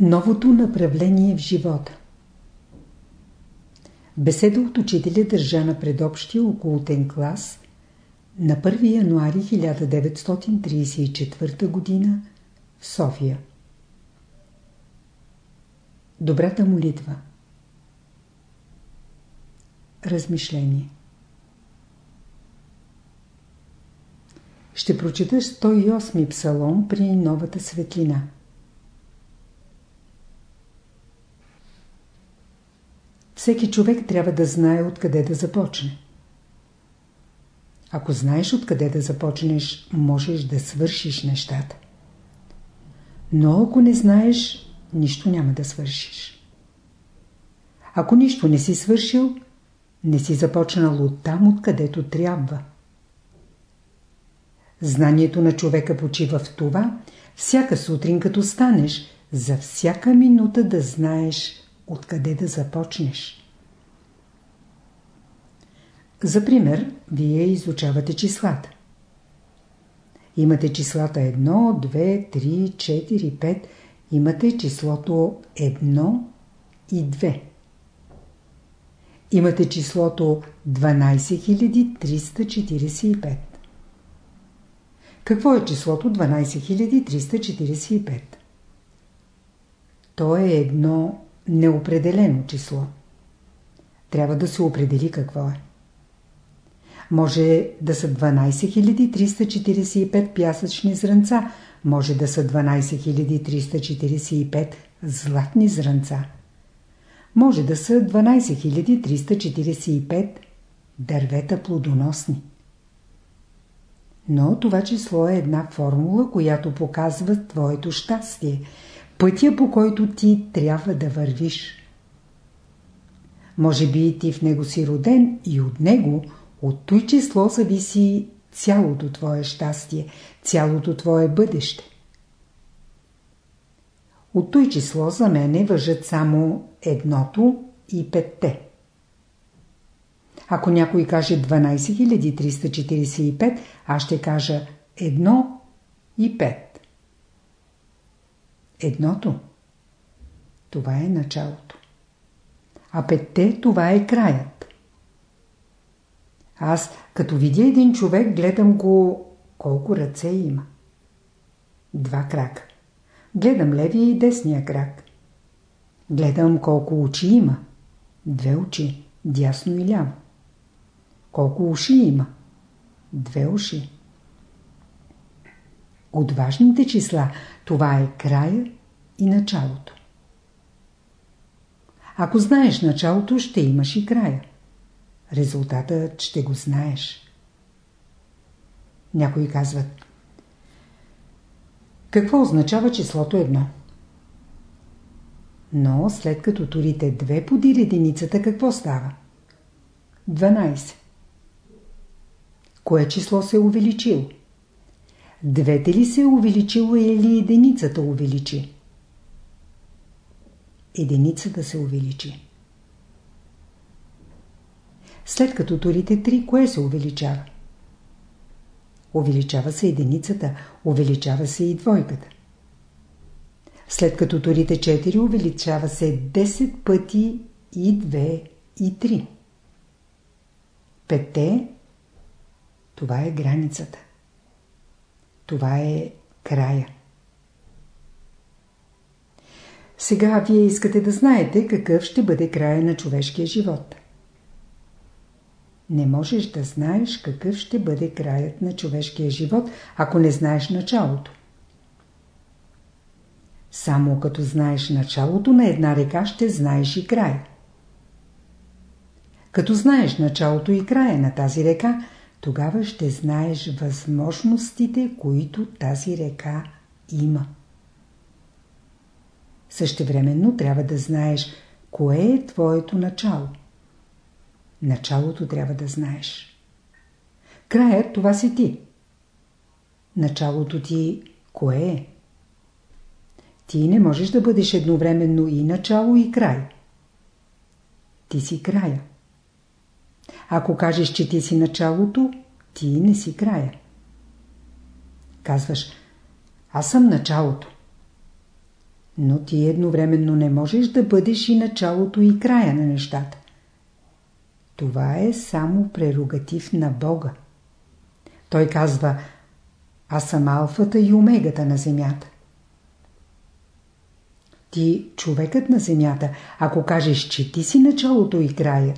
Новото направление в живота Беседа от учителя държа на предобщия околотен клас на 1 януари 1934 г. в София. Добрата молитва Размишление Ще прочета 108 псалом при новата светлина. Всеки човек трябва да знае откъде да започне. Ако знаеш откъде да започнеш, можеш да свършиш нещата. Но ако не знаеш, нищо няма да свършиш. Ако нищо не си свършил, не си започнал от там, откъдето трябва. Знанието на човека почива в това, всяка сутрин като станеш, за всяка минута да знаеш откъде да започнеш. За пример, вие изучавате числата. Имате числата 1, 2, 3, 4, 5. Имате числото 1 и 2. Имате числото 12345. Какво е числото 12345? То е едно неопределено число. Трябва да се определи какво е. Може да са 12345 пясъчни зранца, може да са 12345 златни зранца. Може да са 12345 дървета плодоносни. Но това число е една формула, която показва твоето щастие, пътя по който ти трябва да вървиш. Може би ти в него си роден и от него, от той число зависи цялото твое щастие, цялото твое бъдеще. От той число за мене въжат само едното и петте. Ако някой каже 12345, аз ще кажа 1 и 5. Едното – това е началото. А петте – това е краят. Аз, като видя един човек, гледам го колко ръце има. Два крака. Гледам левия и десния крак. Гледам колко очи има. Две очи, дясно и ляво. Колко уши има? Две уши. От важните числа това е края и началото. Ако знаеш началото, ще имаш и края. Резултатът ще го знаеш. Някои казват Какво означава числото едно? Но след като турите две подир единицата, какво става? 12. Кое число се е увеличило? Двете ли се е увеличило или единицата увеличи? Единицата се увеличи. След като турите 3, кое се увеличава? Увеличава се единицата, увеличава се и двойката. След като турите 4, увеличава се 10 пъти и 2 и 3. Пете това е границата. Това е края. Сега вие искате да знаете какъв ще бъде края на човешкия живот. Не можеш да знаеш какъв ще бъде краят на човешкия живот, ако не знаеш началото. Само като знаеш началото на една река, ще знаеш и края. Като знаеш началото и края на тази река, тогава ще знаеш възможностите, които тази река има. Същевременно трябва да знаеш кое е твоето начало. Началото трябва да знаеш. Краят това си ти. Началото ти кое е? Ти не можеш да бъдеш едновременно и начало и край. Ти си края. Ако кажеш, че ти си началото, ти не си края. Казваш, аз съм началото. но ти едновременно не можеш да бъдеш и началото и края на нещата. Това е само прерогатив на Бога. Той казва, аз съм алфата и омегата на земята. Ти, човекът на земята, ако кажеш, че ти си началото и края,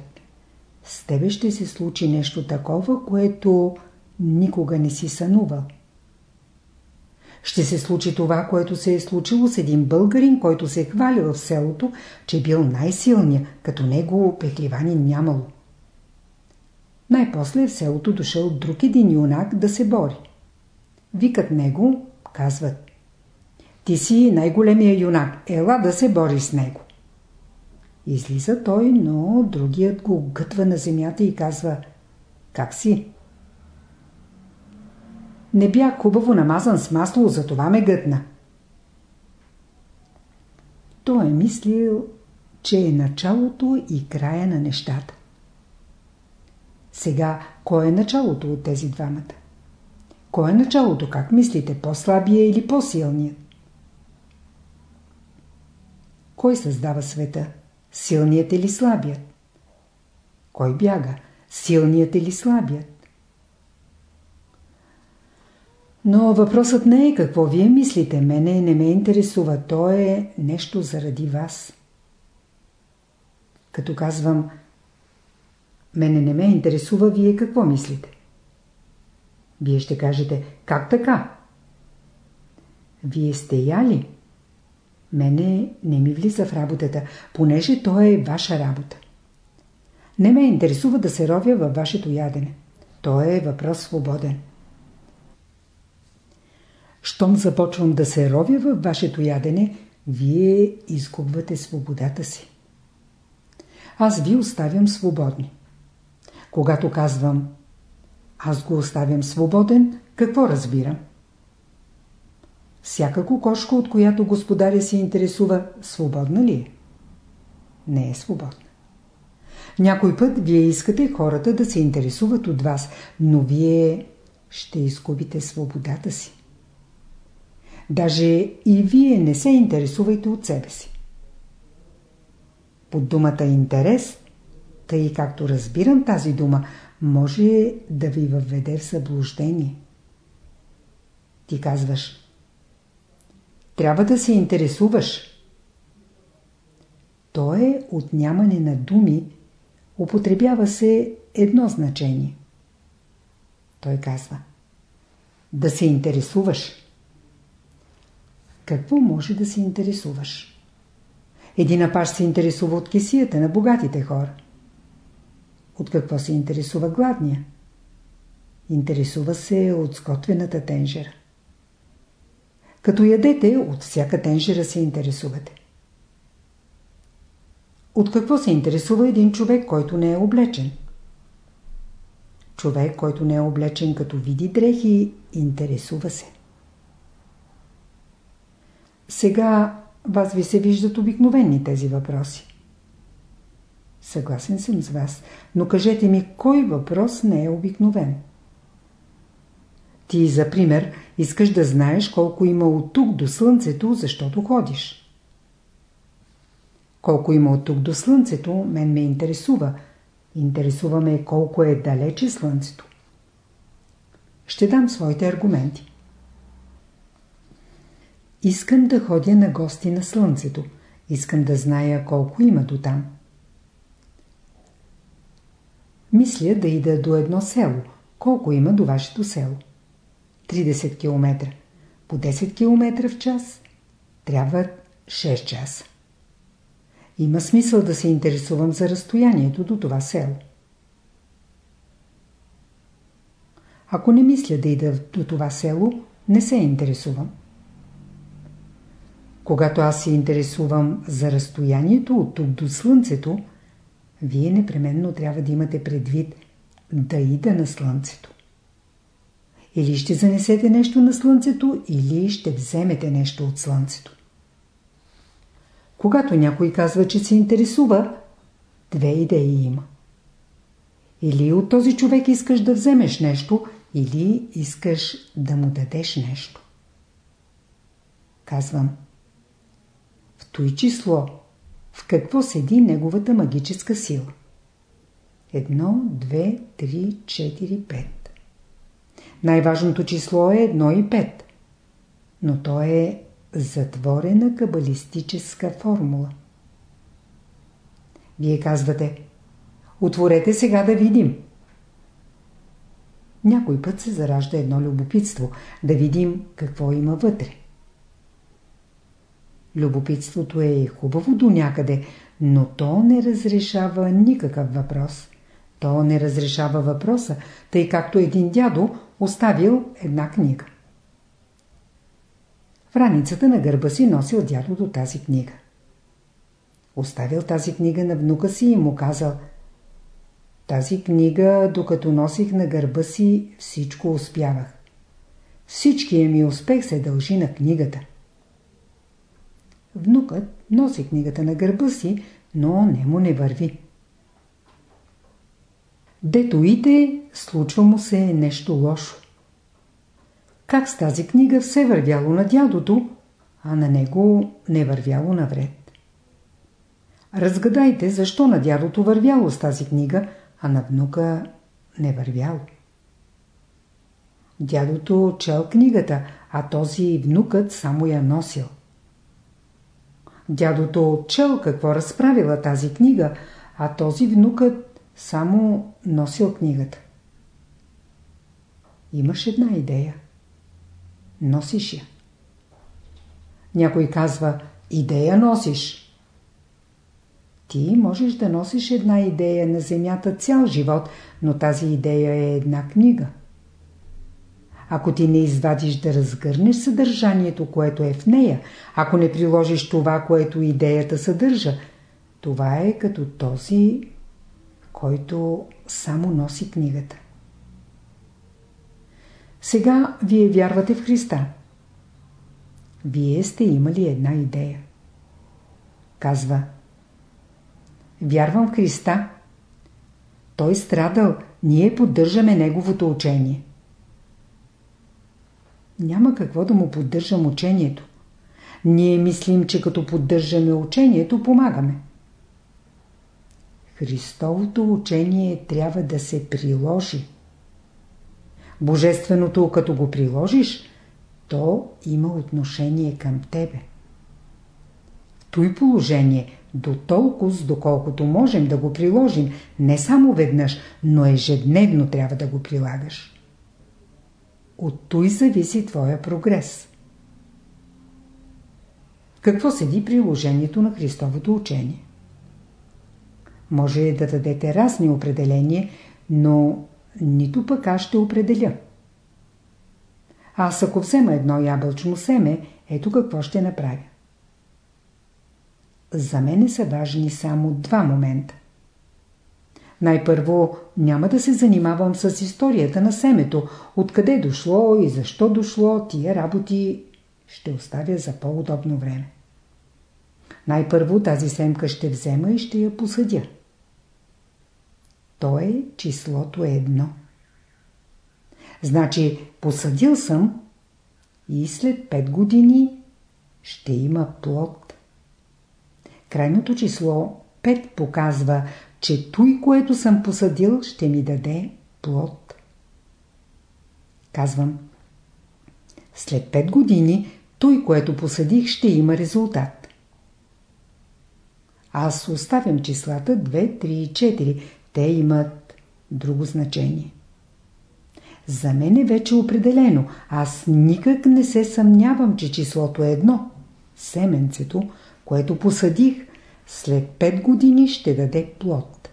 с тебе ще се случи нещо такова, което никога не си сънувал. Ще се случи това, което се е случило с един българин, който се е хвалил в селото, че бил най-силният, като него пехливанин нямало. Най-после в селото дошъл друг един юнак да се бори. Викат него, казват. Ти си най-големия юнак, ела да се бори с него. Излиза той, но другият го гътва на земята и казва Как си? Не бях хубаво намазан с масло, затова ме гътна. Той е мислил, че е началото и края на нещата. Сега, кой е началото от тези двамата? Кой е началото, как мислите, по-слабия или по-силният? Кой създава света? Силният или слабият? Кой бяга? Силният или слабият? Но въпросът не е какво вие мислите. Мене не ме интересува. То е нещо заради вас. Като казвам, мене не ме интересува вие какво мислите. Вие ще кажете, как така? Вие сте яли? Мене не ми влиза в работата, понеже то е ваша работа. Не ме интересува да се ровя във вашето ядене. То е въпрос свободен. Щом започвам да се ровя във вашето ядене, вие изгубвате свободата си. Аз ви оставям свободни. Когато казвам аз го оставям свободен, какво разбирам? Всяка кокошка, от която господаря се интересува, свободна ли е? Не е свободна. Някой път вие искате хората да се интересуват от вас, но вие ще изгубите свободата си. Даже и вие не се интересувайте от себе си. Под думата интерес, тъй както разбирам тази дума, може да ви въведе в съблуждение. Ти казваш Трябва да се интересуваш. То е отнямане на думи, употребява се едно значение. Той казва Да се интересуваш. Какво може да се интересуваш? Един апаш се интересува от кисията на богатите хора. От какво се интересува гладния? Интересува се от сготвената тенжера. Като ядете, от всяка тенжера се интересувате. От какво се интересува един човек, който не е облечен? Човек, който не е облечен, като види дрехи, интересува се. Сега вас ви се виждат обикновени тези въпроси. Съгласен съм с вас, но кажете ми, кой въпрос не е обикновен? Ти, за пример, искаш да знаеш колко има от тук до Слънцето, защото ходиш. Колко има от тук до Слънцето, мен ме интересува. Интересува ме колко е далече Слънцето. Ще дам своите аргументи. Искам да ходя на гости на Слънцето. Искам да зная колко има до там. Мисля да ида до едно село. Колко има до вашето село? 30 км. По 10 км в час трябва 6 часа. Има смисъл да се интересувам за разстоянието до това село. Ако не мисля да ида до това село, не се интересувам. Когато аз се интересувам за разстоянието от тук до Слънцето, вие непременно трябва да имате предвид да ида на Слънцето. Или ще занесете нещо на Слънцето, или ще вземете нещо от Слънцето. Когато някой казва, че се интересува, две идеи има. Или от този човек искаш да вземеш нещо, или искаш да му дадеш нещо. Казвам – в той число, в какво седи неговата магическа сила. Едно, две, три, четири, пет. Най-важното число е едно и пет. Но то е затворена кабалистическа формула. Вие казвате, отворете сега да видим. Някой път се заражда едно любопитство, да видим какво има вътре. Любопитството е хубаво до някъде, но то не разрешава никакъв въпрос. То не разрешава въпроса, тъй както един дядо оставил една книга. В раницата на гърба си носил дядото тази книга. Оставил тази книга на внука си и му казал Тази книга, докато носих на гърба си, всичко успявах. Всичкият ми успех се дължи на книгата. Внукът носи книгата на гърба си, но не му не върви. Дето иде, случва му се нещо лошо. Как с тази книга все вървяло на дядото, а на него не вървяло навред. Разгадайте защо на дядото вървяло с тази книга, а на внука не вървяло. Дядото чел книгата, а този внукът само я носил. Дядото чел какво разправила тази книга, а този внукът само носил книгата. Имаш една идея. Носиш я. Някой казва, идея носиш. Ти можеш да носиш една идея на земята цял живот, но тази идея е една книга. Ако ти не извадиш да разгърнеш съдържанието, което е в нея, ако не приложиш това, което идеята съдържа, това е като този, който само носи книгата. Сега вие вярвате в Христа. Вие сте имали една идея. Казва Вярвам в Христа. Той страдал, ние поддържаме Неговото учение. Няма какво да му поддържам учението. Ние мислим, че като поддържаме учението, помагаме. Христовото учение трябва да се приложи. Божественото, като го приложиш, то има отношение към тебе. В той положение, до толкова, доколкото можем да го приложим, не само веднъж, но ежедневно трябва да го прилагаш. От той зависи твоя прогрес. Какво седи приложението на Христовото учение? Може да дадете разни определения, но нито пък аз ще определя. Аз ако взема едно ябълчно семе, ето какво ще направя. За мене са важни само два момента. Най-първо няма да се занимавам с историята на семето, откъде дошло и защо дошло, тия работи ще оставя за по-удобно време. Най-първо тази семка ще взема и ще я посъдя. То е числото едно. Значи посъдил съм и след 5 години ще има плод. Крайното число 5 показва, че той, което съм посадил, ще ми даде плод. Казвам, след 5 години той, което посадих, ще има резултат. Аз оставям числата 2, 3 и 4. Те имат друго значение. За мен е вече определено. Аз никак не се съмнявам, че числото е едно. Семенцето, което посадих, след 5 години ще даде плод.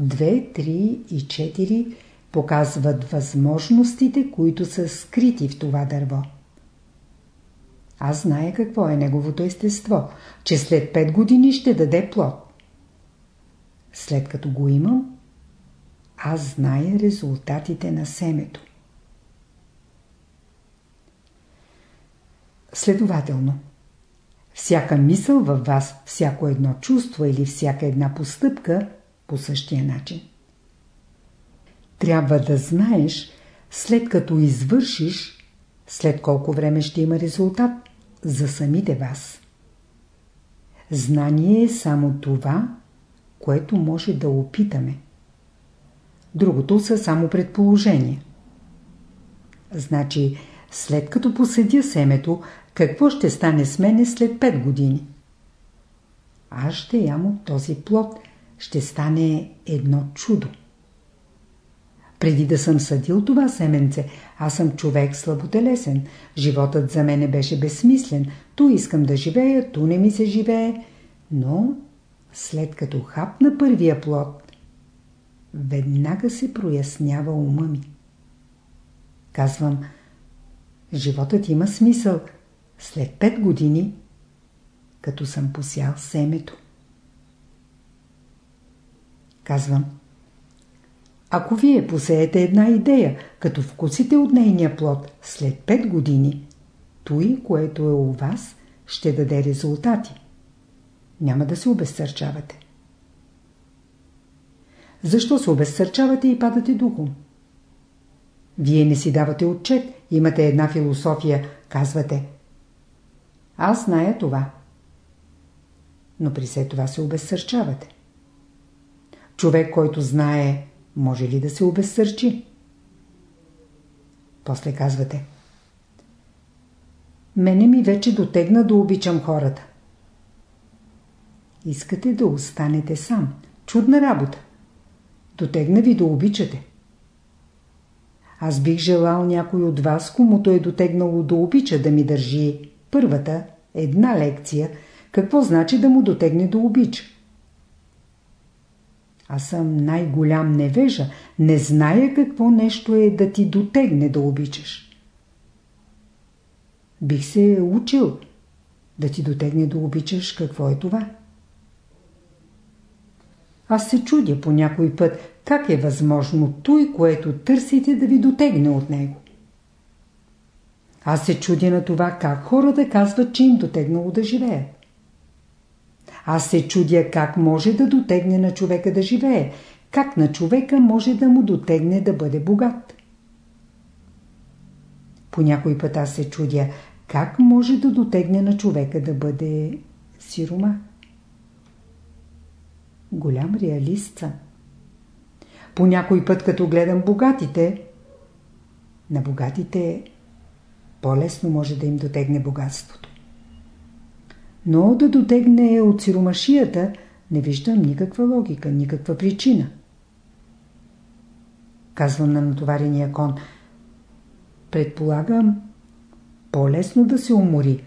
2, 3 и 4 показват възможностите, които са скрити в това дърво. Аз знае какво е неговото естество, че след 5 години ще даде плод. След като го имам, аз зная резултатите на семето. Следователно, всяка мисъл във вас, всяко едно чувство или всяка една постъпка по същия начин. Трябва да знаеш, след като извършиш, след колко време ще има резултат за самите вас. знание е само това, което може да опитаме. Другото са само предположения. Значи, след като посъдя семето, какво ще стане с мене след 5 години? Аз ще ям от този плод, ще стане едно чудо. Преди да съм съдил това семенце, аз съм човек слаботелесен. Животът за мене беше безсмислен. Ту искам да живея, ту не ми се живее. Но след като хапна първия плод, веднага се прояснява ума ми. Казвам, животът има смисъл. След пет години, като съм посял семето. Казвам, ако вие посеете една идея, като вкусите от нейния плод след 5 години, той, което е у вас, ще даде резултати. Няма да се обезсърчавате. Защо се обезсърчавате и падате духом? Вие не си давате отчет, имате една философия, казвате. Аз зная това. Но при все това се обезсърчавате. Човек, който знае може ли да се обезсърчи? После казвате. Мене ми вече дотегна да обичам хората. Искате да останете сам. Чудна работа. Дотегна ви да обичате. Аз бих желал някой от вас, комуто е дотегнало да обича да ми държи първата, една лекция, какво значи да му дотегне да обича. Аз съм най-голям невежа. Не зная какво нещо е да ти дотегне да обичаш. Бих се учил да ти дотегне да обичаш какво е това. Аз се чудя по някой път как е възможно той, което търсите да ви дотегне от него. Аз се чудя на това как хората казват, че им дотегнало да живеят. Аз се чудя как може да дотегне на човека да живее, как на човека може да му дотегне да бъде богат. По някой път аз се чудя как може да дотегне на човека да бъде сирома. Голям реалист съм. По някой път, като гледам богатите, на богатите по-лесно може да им дотегне богатството но да дотегне от сиромашията не виждам никаква логика, никаква причина. Казвам на натоварения кон. Предполагам, по-лесно да се умори.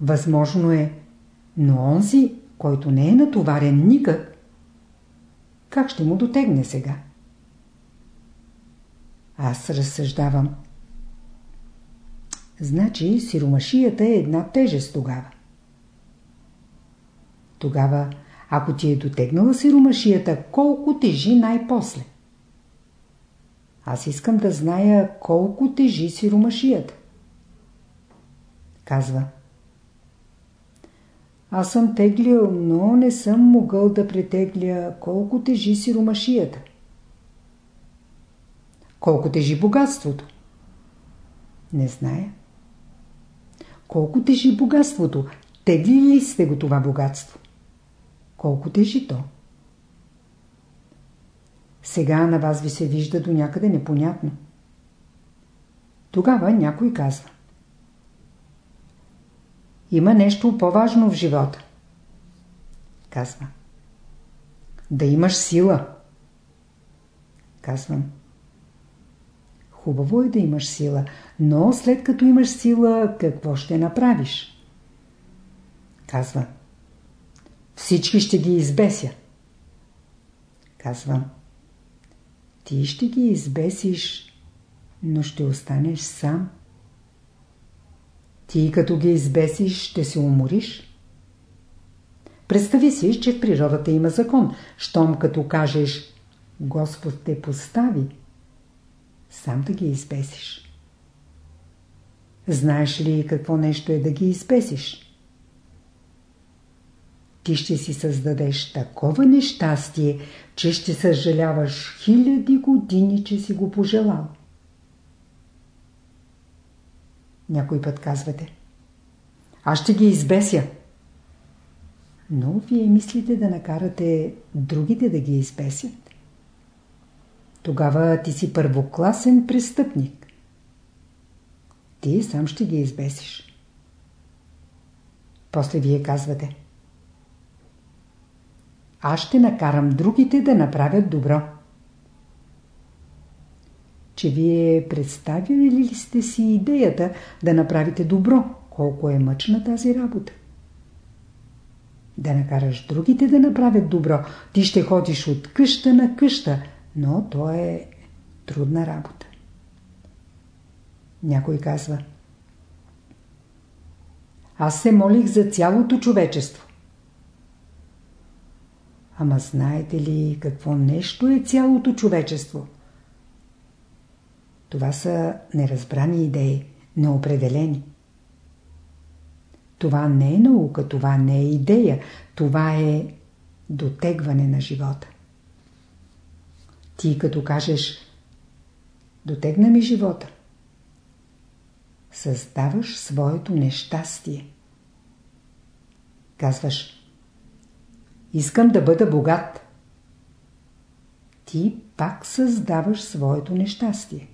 Възможно е, но онзи, който не е натоварен никак, как ще му дотегне сега? Аз разсъждавам. Значи сиромашията е една тежест тогава. Тогава, ако ти е дотегнала сиромашията, колко тежи най-после? Аз искам да зная колко тежи сиромашията. Казва. Аз съм теглил, но не съм могъл да претегля колко тежи сиромашията. Колко тежи богатството? Не зная. Колко тежи богатството? Тегли ли сте го това богатство? колко тежи то. Сега на вас ви се вижда до някъде непонятно. Тогава някой казва. Има нещо по-важно в живота. Казва. Да имаш сила. Казвам. Хубаво е да имаш сила, но след като имаш сила, какво ще направиш? Казва. Всички ще ги избеся. Казвам. Ти ще ги избесиш, но ще останеш сам. Ти като ги избесиш, ще се умориш. Представи си, че в природата има закон. Щом като кажеш Господ те постави, сам да ги избесиш. Знаеш ли какво нещо е да ги избесиш? ти ще си създадеш такова нещастие, че ще съжаляваш хиляди години, че си го пожелал. Някой път казвате. Аз ще ги избеся. но вие мислите да накарате другите да ги изпесят. Тогава ти си първокласен престъпник. Ти сам ще ги избесиш. После вие казвате. Аз ще накарам другите да направят добро. Че вие представили ли сте си идеята да направите добро, колко е мъчна тази работа? Да накараш другите да направят добро, ти ще ходиш от къща на къща, но то е трудна работа. Някой казва Аз се молих за цялото човечество. Ама знаете ли какво нещо е цялото човечество? Това са неразбрани идеи, неопределени. Това не е наука, това не е идея, това е дотегване на живота. Ти като кажеш дотегна ми живота, създаваш своето нещастие. Казваш искам да бъда богат. Ти пак създаваш своето нещастие.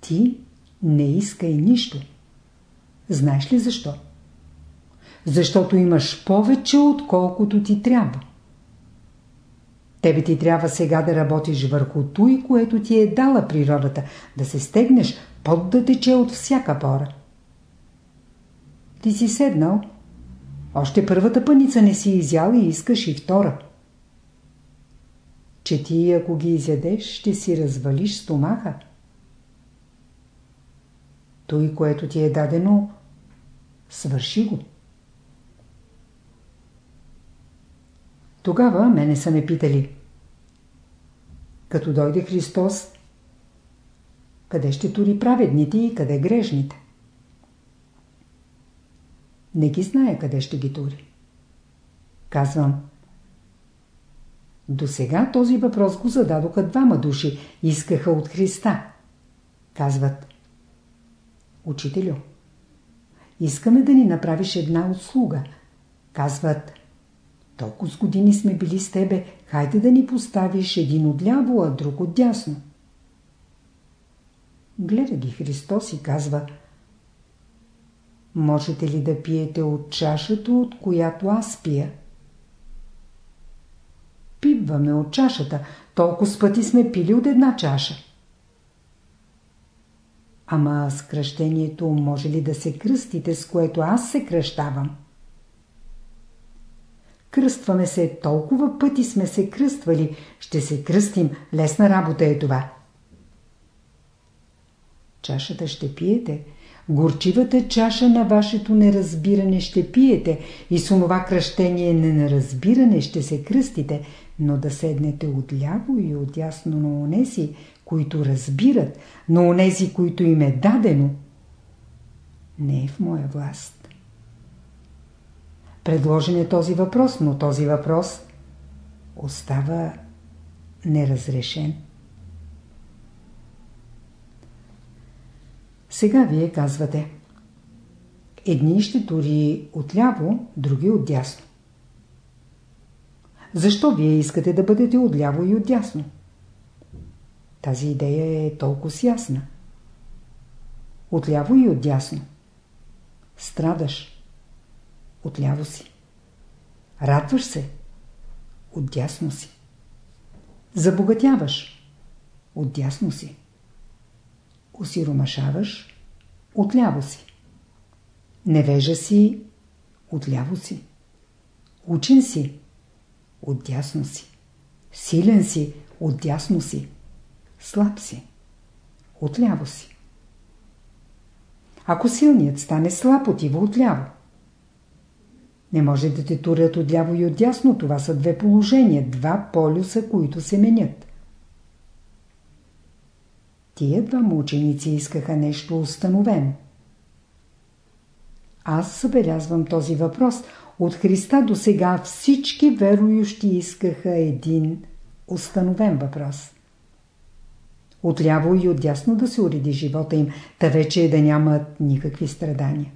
Ти не искай нищо. Знаеш ли защо? Защото имаш повече, отколкото ти трябва. Тебе ти трябва сега да работиш върху той, което ти е дала природата, да се стегнеш, под да тече от всяка пора. Ти си седнал, още първата пъница не си изял и искаш и втора. Че ти, ако ги изядеш, ще си развалиш стомаха. Той, което ти е дадено, свърши го. Тогава мене са ме питали. Като дойде Христос, къде ще тури праведните и къде грешните? Не ги знае къде ще ги тури. Казвам. До сега този въпрос го зададоха двама души. Искаха от Христа. Казват. Учителю, искаме да ни направиш една услуга. Казват. Толкова с години сме били с тебе, хайде да ни поставиш един отляво, а друг отдясно. Гледа ги Христос и казва Можете ли да пиете от чашата, от която аз пия? Пиваме от чашата. Толкова с пъти сме пили от една чаша. Ама с кръщението може ли да се кръстите, с което аз се кръщавам? Кръстваме се, толкова пъти сме се кръствали, ще се кръстим, лесна работа е това. Чашата ще пиете, горчивата чаша на вашето неразбиране ще пиете. И с онова кръщение на неразбиране ще се кръстите, но да седнете отляво и отясно на онези, които разбират, на онези, които им е дадено, не е в моя власт. Предложен е този въпрос, но този въпрос остава неразрешен. Сега вие казвате. Едни ще тури отляво, други отдясно. Защо вие искате да бъдете отляво и отдясно? Тази идея е толкова ясна. Отляво и отдясно. Страдаш. Отляво си. Радваш се. Отдясно си. Забогатяваш. Отдясно си осиромашаваш, отляво си. Невежа си, отляво си. Учен си, отдясно си. Силен си, отдясно си. Слаб си, отляво си. Ако силният стане слаб, отива отляво. Не може да те турят отляво и отдясно. Това са две положения, два полюса, които се менят. Тия двама ученици искаха нещо установено. Аз забелязвам този въпрос. От Христа до сега всички верующи искаха един установен въпрос. Отляво и отдясно да се уреди живота им, та вече да нямат никакви страдания.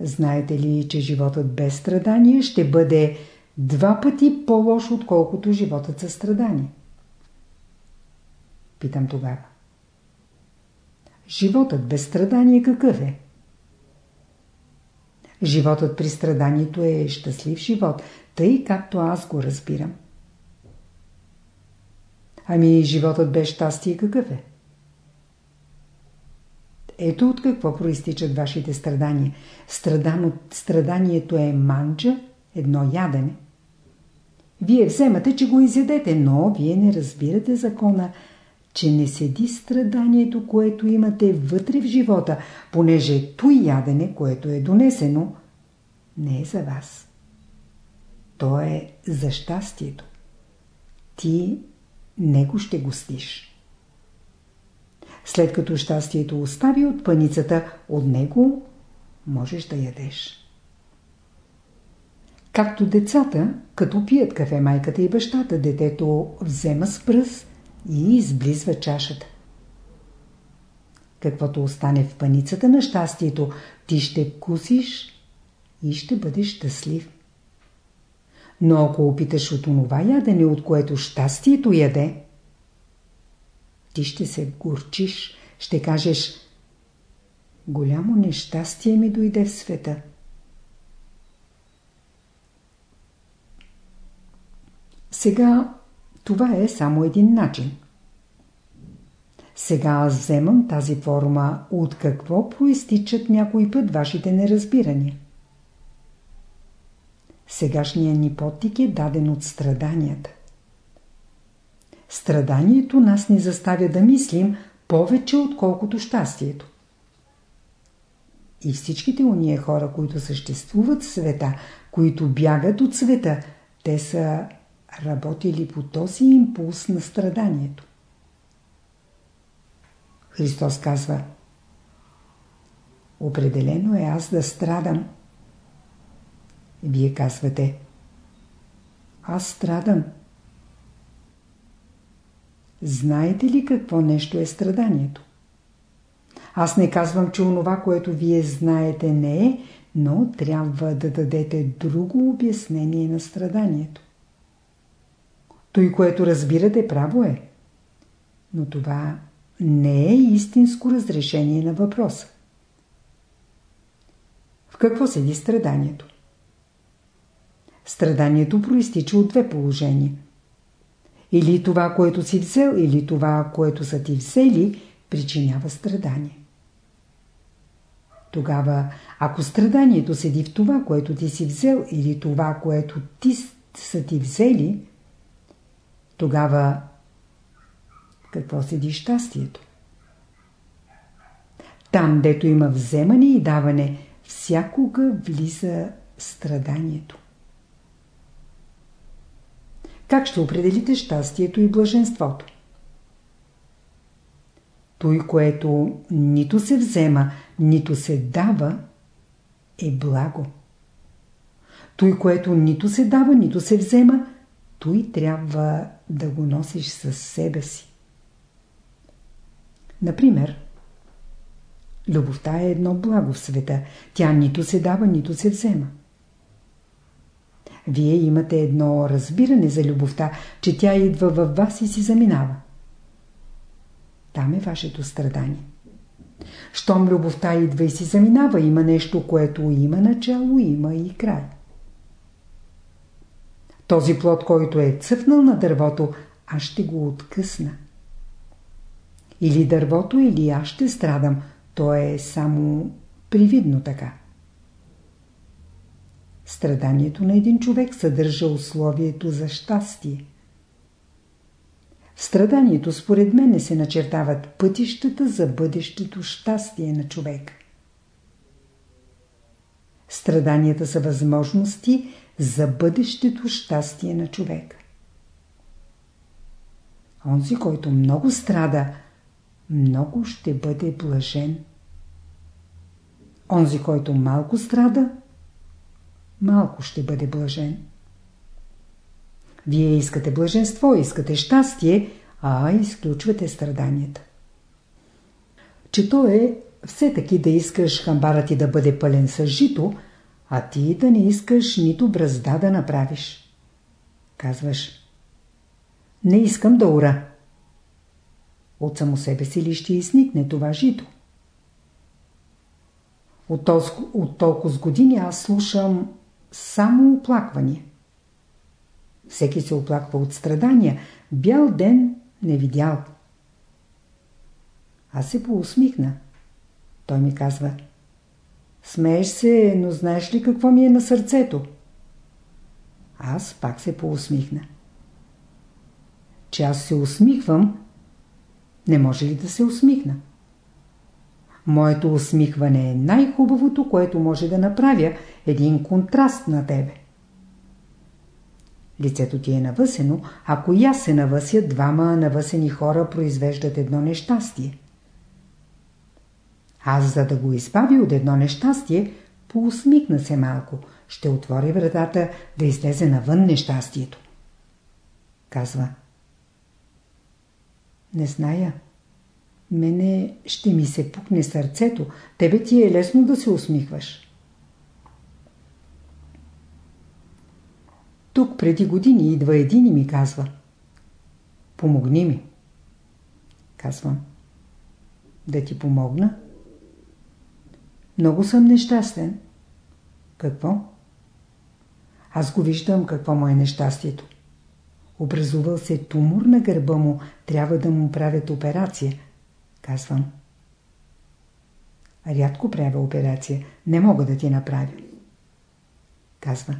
Знаете ли, че животът без страдание ще бъде два пъти по-лош, отколкото животът със страдание? Питам тогава. Животът без страдание какъв е? Животът при страданието е щастлив живот, тъй както аз го разбирам. Ами животът без щастие какъв е? Ето от какво проистичат вашите страдания. Страдан страданието е манджа, едно ядене. Вие вземате, че го изядете, но вие не разбирате закона, че не седи страданието, което имате вътре в живота, понеже той ядене, което е донесено, не е за вас. То е за щастието. Ти него ще гостиш. След като щастието остави от паницата, от него можеш да ядеш. Както децата, като пият кафе майката и бащата, детето взема с пръст и изблизва чашата. Каквото остане в паницата на щастието, ти ще кусиш и ще бъдеш щастлив. Но ако опиташ от онова ядене, от което щастието яде, ти ще се горчиш, ще кажеш Голямо нещастие ми дойде в света. Сега това е само един начин. Сега аз вземам тази форма, от какво проистичат някой път вашите неразбирания. Сегашният ни подтик е даден от страданията. Страданието нас ни заставя да мислим повече отколкото щастието. И всичките уния хора, които съществуват в света, които бягат от света, те са работили по този импулс на страданието. Христос казва Определено е аз да страдам. Вие казвате Аз страдам. Знаете ли какво нещо е страданието? Аз не казвам, че онова, което вие знаете не е, но трябва да дадете друго обяснение на страданието. Той, което разбирате, право е. Но това не е истинско разрешение на въпроса. В какво седи страданието? Страданието проистича от две положения – или това, което си взел, или това, което са ти взели, причинява страдание. Тогава, ако страданието седи в това, което ти си взел, или това, което ти са ти взели, тогава какво седи щастието? Там, дето има вземане и даване, всякога влиза страданието. Как ще определите щастието и блаженството? Той, което нито се взема, нито се дава, е благо. Той, което нито се дава, нито се взема, той трябва да го носиш със себе си. Например, любовта е едно благо в света. Тя нито се дава, нито се взема. Вие имате едно разбиране за любовта, че тя идва във вас и си заминава. Там е вашето страдание. Щом любовта идва и си заминава, има нещо, което има начало, има и край. Този плод, който е цъфнал на дървото, аз ще го откъсна. Или дървото, или аз ще страдам. То е само привидно така. Страданието на един човек съдържа условието за щастие. В страданието според мен се начертават пътищата за бъдещето щастие на човек. Страданията са възможности за бъдещето щастие на човек. Онзи, който много страда, много ще бъде блажен. Онзи, който малко страда, малко ще бъде блажен. Вие искате блаженство, искате щастие, а изключвате страданията. Че то е все таки да искаш хамбара ти да бъде пълен с жито, а ти да не искаш нито бръзда да направиш. Казваш, не искам да ура. От само себе си ли ще изникне това жито? От, толкова, от толкова с години аз слушам само оплаквания. Всеки се оплаква от страдания. Бял ден не видял. Аз се поусмихна. Той ми казва Смееш се, но знаеш ли какво ми е на сърцето? Аз пак се поусмихна. Че аз се усмихвам, не може ли да се усмихна? Моето усмихване е най-хубавото, което може да направя един контраст на тебе. Лицето ти е навъсено, ако и аз се навъся, двама навъсени хора произвеждат едно нещастие. Аз, за да го избави от едно нещастие, поусмикна се малко, ще отвори вратата да излезе навън нещастието. Казва. Не зная. Мене ще ми се пукне сърцето. Тебе ти е лесно да се усмихваш. Тук преди години идва един и ми казва Помогни ми. Казвам Да ти помогна? Много съм нещастен. Какво? Аз го виждам какво му е нещастието. Образувал се тумор на гърба му, трябва да му правят операция. Казвам. Рядко правя операция, не мога да ти направя. Казва.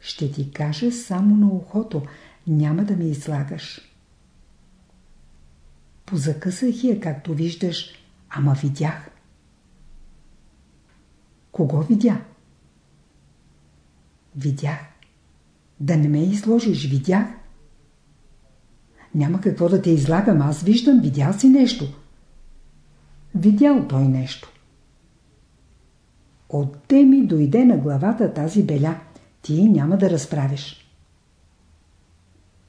Ще ти кажа само на ухото, няма да ми излагаш. Позакъсах я, както виждаш, ама видях. Кого видя? Видях. Да не ме изложиш, видях. Няма какво да те излагам, аз виждам, видял си нещо. Видял той нещо. Отде ми дойде на главата тази беля – ти няма да разправиш.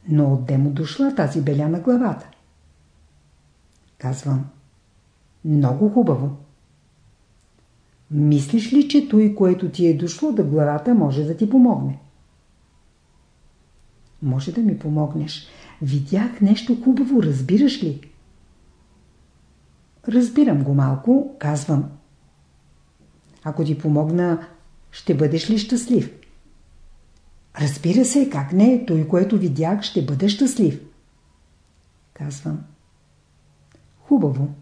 Но отде му дошла тази беля на главата? Казвам. Много хубаво. Мислиш ли, че той, което ти е дошло до главата, може да ти помогне? Може да ми помогнеш. Видях нещо хубаво, разбираш ли? Разбирам го малко, казвам. Ако ти помогна, ще бъдеш ли щастлив? Разбира се, как не, той, което видях, ще бъде щастлив. Казвам. Хубаво.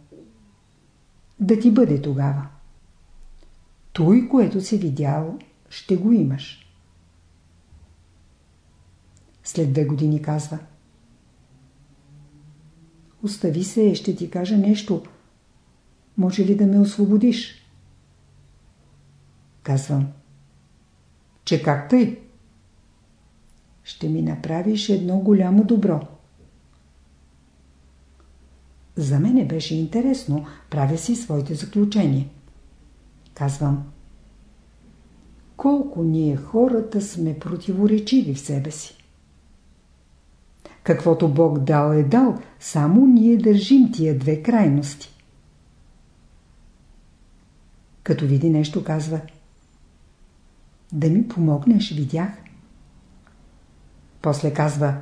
Да ти бъде тогава. Той, което си видял, ще го имаш. След две години казва. Остави се, ще ти кажа нещо. Може ли да ме освободиш? Казвам. Че как тъй? ще ми направиш едно голямо добро. За мене беше интересно, правя си своите заключения. Казвам, колко ние хората сме противоречиви в себе си. Каквото Бог дал е дал, само ние държим тия две крайности. Като види нещо, казва, да ми помогнеш, видях. После казва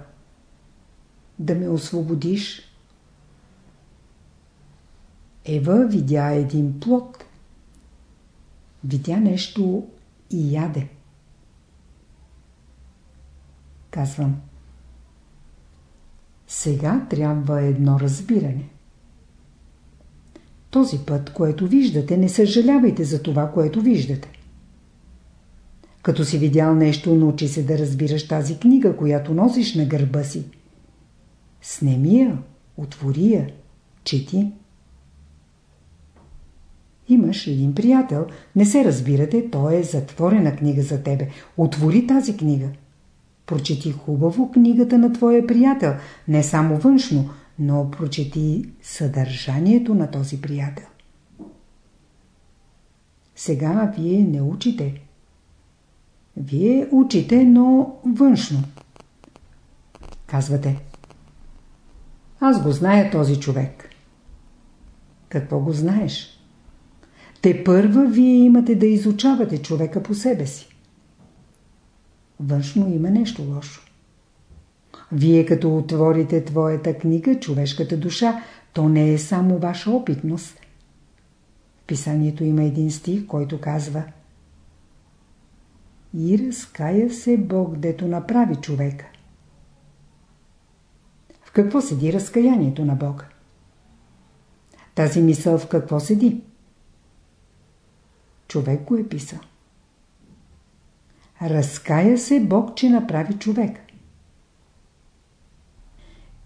да ме освободиш. Ева видя един плод. Видя нещо и яде. Казвам. Сега трябва едно разбиране. Този път, което виждате, не съжалявайте за това, което виждате. Като си видял нещо, научи се да разбираш тази книга, която носиш на гърба си. Снеми я, отвори я, чети. Имаш един приятел, не се разбирате, той е затворена книга за тебе. Отвори тази книга. Прочети хубаво книгата на твоя приятел, не само външно, но прочети съдържанието на този приятел. Сега вие не учите. Вие учите, но външно. Казвате. Аз го зная този човек. Какво го знаеш? Те първа вие имате да изучавате човека по себе си. Външно има нещо лошо. Вие като отворите твоята книга, човешката душа, то не е само ваша опитност. В писанието има един стих, който казва И разкая се Бог, дето направи човека. В какво седи разкаянието на Бога? Тази мисъл в какво седи? Човек го е писал. Разкая се Бог, че направи човек.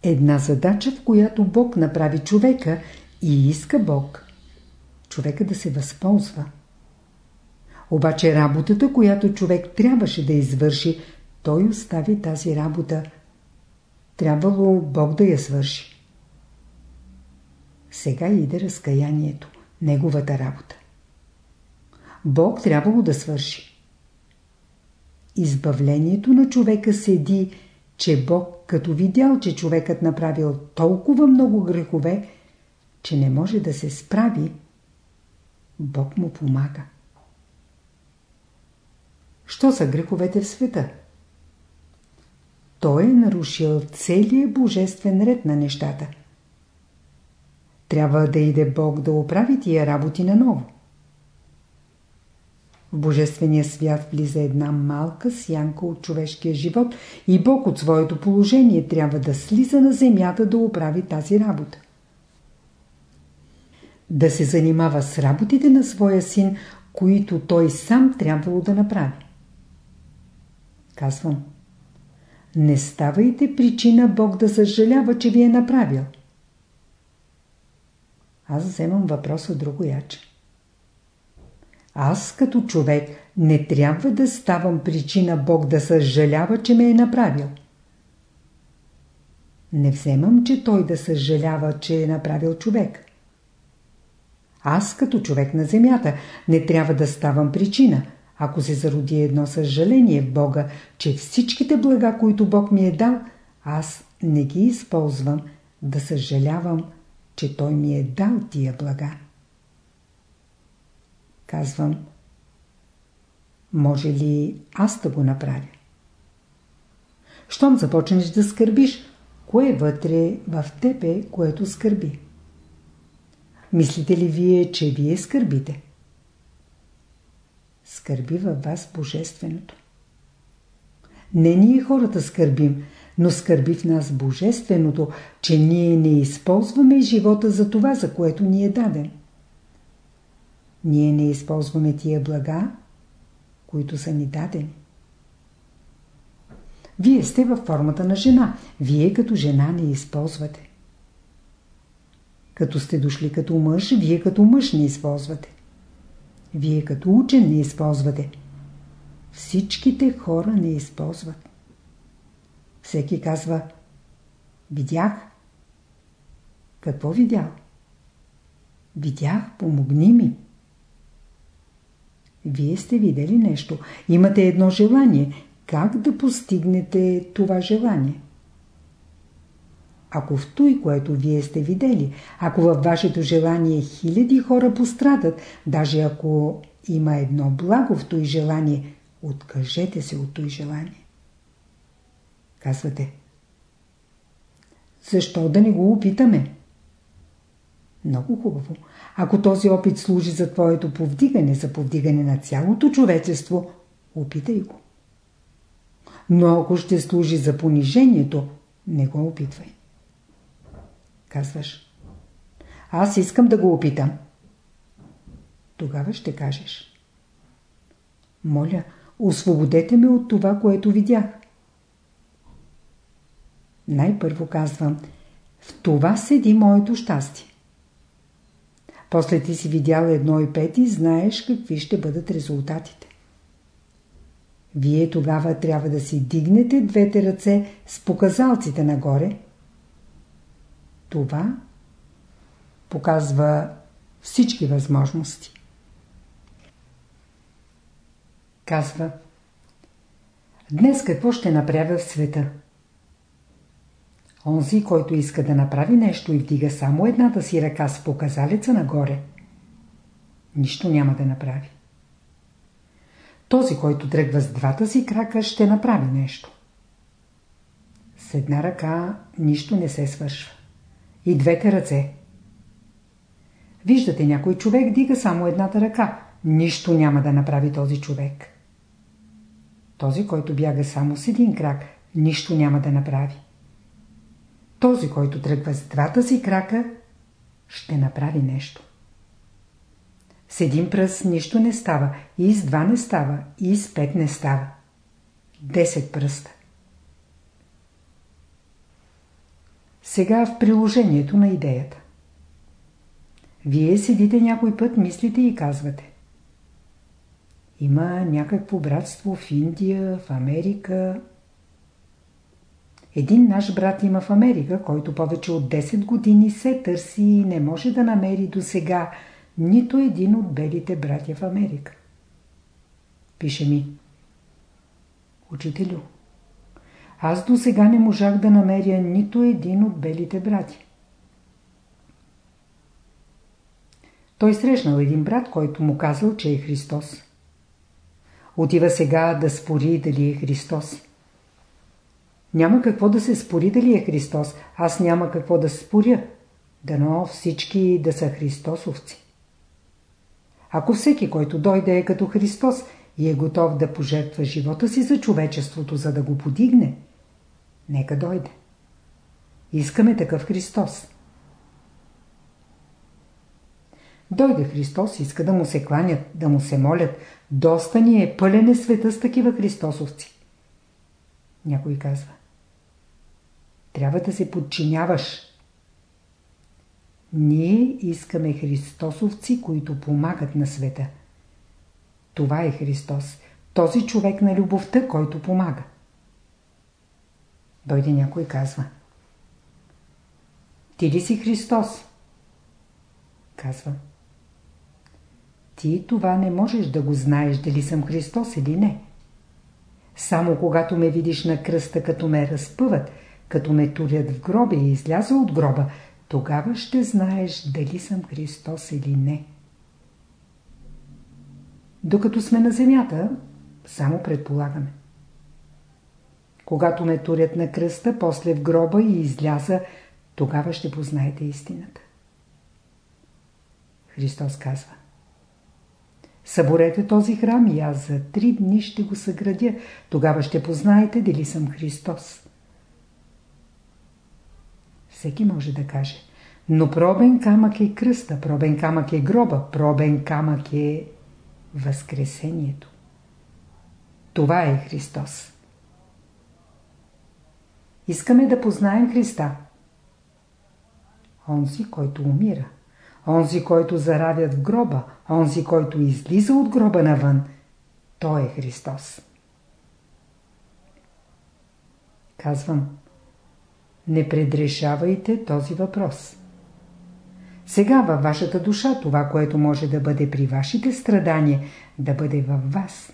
Една задача, в която Бог направи човека и иска Бог, човека да се възползва. Обаче работата, която човек трябваше да извърши, той остави тази работа. Трябвало Бог да я свърши. Сега иде разкаянието, неговата работа. Бог трябвало да свърши. Избавлението на човека седи, че Бог, като видял, че човекът направил толкова много грехове, че не може да се справи, Бог му помага. Що са греховете в света? Той е нарушил целият божествен ред на нещата. Трябва да иде Бог да оправи тия работи наново. В Божествения свят влиза една малка сянка от човешкия живот и Бог от своето положение трябва да слиза на земята да оправи тази работа. Да се занимава с работите на своя син, които той сам трябвало да направи. Казвам, не ставайте причина Бог да съжалява, че ви е направил. Аз вземам въпроса друго яче. Аз като човек не трябва да ставам причина Бог да съжалява, че ме е направил. Не вземам, че той да съжалява, че е направил човек. Аз като човек на земята не трябва да ставам причина, ако се зароди едно съжаление в Бога, че всичките блага, които Бог ми е дал, аз не ги използвам да съжалявам, че Той ми е дал тия блага. Казвам, може ли аз да го направя? Щом започнеш да скърбиш, кое вътре в тебе, което скърби? Мислите ли вие, че вие скърбите? Скърби във вас Божественото. Не ние хората скърбим, но скърби в нас Божественото, че ние не използваме живота за това, за което ни е даден. Ние не използваме тия блага, които са ни дадени. Вие сте във формата на жена. Вие като жена не използвате. Като сте дошли като мъж, вие като мъж не използвате. Вие като учен не използвате. Всичките хора не използват. Всеки казва Видях. Какво видял? Видях, помогни ми. Вие сте видели нещо. Имате едно желание. Как да постигнете това желание? Ако в той, което вие сте видели, ако във вашето желание хиляди хора пострадат, даже ако има едно благо в той желание, откажете се от той желание. Казвате. Защо да не го опитаме? Много хубаво. Ако този опит служи за твоето повдигане, за повдигане на цялото човечество, опитай го. Но ако ще служи за понижението, не го опитвай. Казваш. Аз искам да го опитам. Тогава ще кажеш. Моля, освободете ме от това, което видях. Най-първо казвам, в това седи моето щастие. После ти си видял едно и пет и знаеш какви ще бъдат резултатите. Вие тогава трябва да си дигнете двете ръце с показалците нагоре. Това показва всички възможности. Казва Днес какво ще направя в света? Онзи, който иска да направи нещо и вдига само едната си ръка с показалеца нагоре, нищо няма да направи. Този, който тръгва с двата си крака, ще направи нещо. С една ръка нищо не се свършва. И двете ръце. Виждате, някой човек дига само едната ръка. Нищо няма да направи този човек. Този, който бяга само с един крак, нищо няма да направи. Този, който тръгва с двата си крака, ще направи нещо. С един пръст нищо не става, и с два не става, и с пет не става. Десет пръста. Сега в приложението на идеята. Вие седите някой път, мислите и казвате. Има някакво братство в Индия, в Америка. Един наш брат има в Америка, който повече от 10 години се търси и не може да намери до сега нито един от белите братя в Америка. Пише ми. Учителю, аз до сега не можах да намеря нито един от белите брати. Той срещнал един брат, който му казал, че е Христос. Отива сега да спори дали е Христос. Няма какво да се спори дали е Христос. Аз няма какво да споря. Дано всички да са Христосовци. Ако всеки, който дойде е като Христос и е готов да пожертва живота си за човечеството, за да го подигне, нека дойде. Искаме такъв Христос. Дойде Христос, иска да му се кланят, да му се молят. Доста ни е пълен е света с такива христосовци. Някой казва. Трябва да се подчиняваш. Ние искаме христосовци, които помагат на света. Това е Христос. Този човек на любовта, който помага. Дойде някой казва. Ти ли си Христос? Казвам. Ти това не можеш да го знаеш дали съм Христос или не. Само когато ме видиш на кръста, като ме разпъват, като ме турят в гроба и изляза от гроба, тогава ще знаеш дали съм Христос или не. Докато сме на земята, само предполагаме. Когато ме турят на кръста, после в гроба и изляза, тогава ще познаете истината. Христос казва Съборете този храм и аз за три дни ще го съградя. Тогава ще познаете дали съм Христос. Всеки може да каже. Но пробен камък е кръста, пробен камък е гроба, пробен камък е Възкресението. Това е Христос. Искаме да познаем Христа. Онзи, който умира онзи, който заравят в гроба, онзи, който излиза от гроба навън, той е Христос. Казвам, не предрешавайте този въпрос. Сега във вашата душа това, което може да бъде при вашите страдания, да бъде във вас.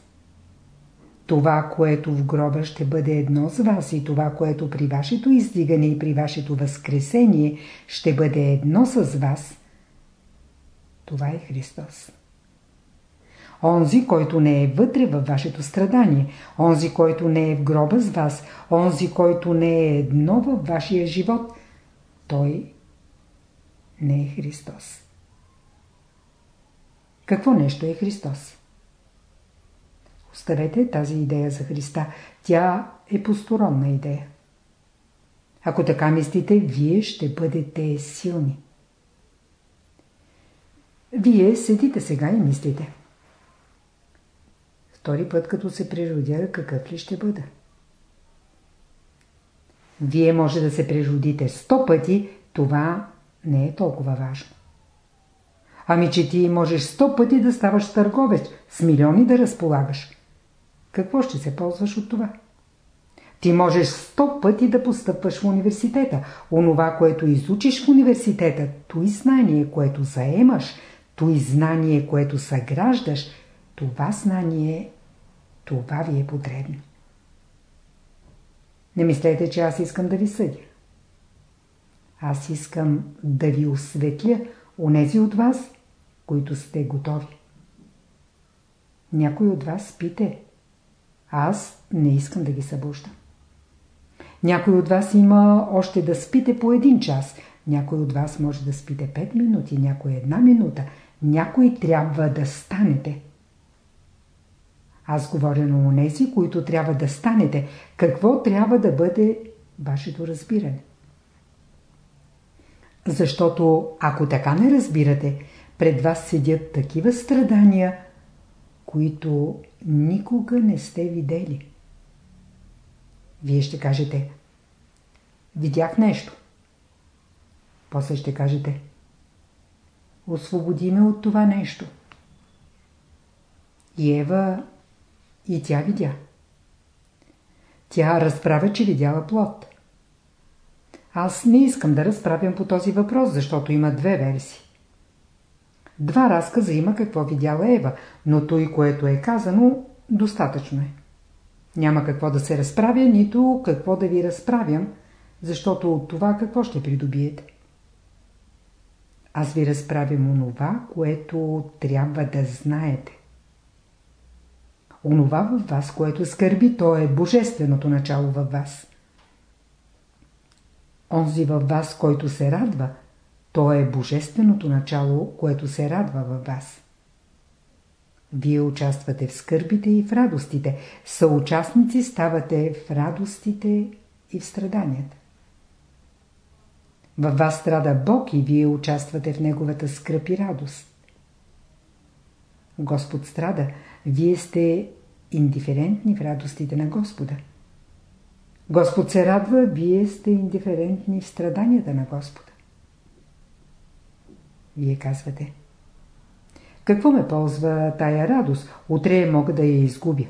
Това, което в гроба ще бъде едно с вас и това, което при вашето издигане и при вашето възкресение ще бъде едно с вас, това е Христос. Онзи, който не е вътре във вашето страдание, онзи, който не е в гроба с вас, онзи, който не е едно във вашия живот, той не е Христос. Какво нещо е Христос? Оставете тази идея за Христа. Тя е посторонна идея. Ако така мислите, вие ще бъдете силни. Вие седите сега и мислите. Втори път, като се природя, какъв ли ще бъда? Вие може да се природите сто пъти, това не е толкова важно. Ами, че ти можеш сто пъти да ставаш търговец, с милиони да разполагаш. Какво ще се ползваш от това? Ти можеш сто пъти да постъпваш в университета. Онова, което изучиш в университета, той знание, което заемаш – той знание, което съграждаш, това знание, това ви е потребно. Не мислете, че аз искам да ви съдя. Аз искам да ви осветля онези от вас, които сте готови. Някой от вас спите. Аз не искам да ги събуждам. Някой от вас има още да спите по един час. Някой от вас може да спите 5 минути, някой една минута. Някой трябва да станете. Аз говоря на онези, които трябва да станете. Какво трябва да бъде вашето разбиране? Защото ако така не разбирате, пред вас седят такива страдания, които никога не сте видели. Вие ще кажете Видях нещо. После ще кажете Освободи ме от това нещо. И Ева и тя видя. Тя разправя, че видяла плод. Аз не искам да разправям по този въпрос, защото има две версии. Два разказа има какво видяла Ева, но той, което е казано, достатъчно е. Няма какво да се разправя, нито какво да ви разправям, защото от това какво ще придобиете. Аз ви разправям онова, което трябва да знаете. Онова във вас, което скърби, то е божественото начало във вас. Онзи във вас, който се радва, то е божественото начало, което се радва във вас. Вие участвате в скърбите и в радостите. Съучастници ставате в радостите и в страданията. Във вас страда Бог и вие участвате в Неговата скръп и радост. Господ страда, вие сте индиферентни в радостите на Господа. Господ се радва, вие сте индиферентни в страданията на Господа. Вие казвате Какво ме ползва тая радост? Утре мога да я изгубя.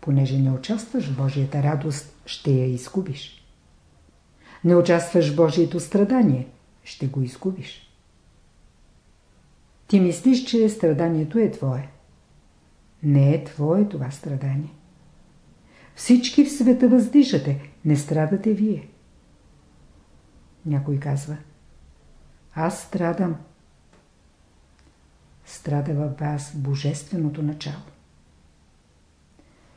Понеже не участваш в Божията радост, ще я изгубиш. Не участваш в Божието страдание, ще го изгубиш. Ти мислиш, че страданието е твое. Не е твое това страдание. Всички в света въздишате, не страдате вие. Някой казва, аз страдам. Страда във вас божественото начало.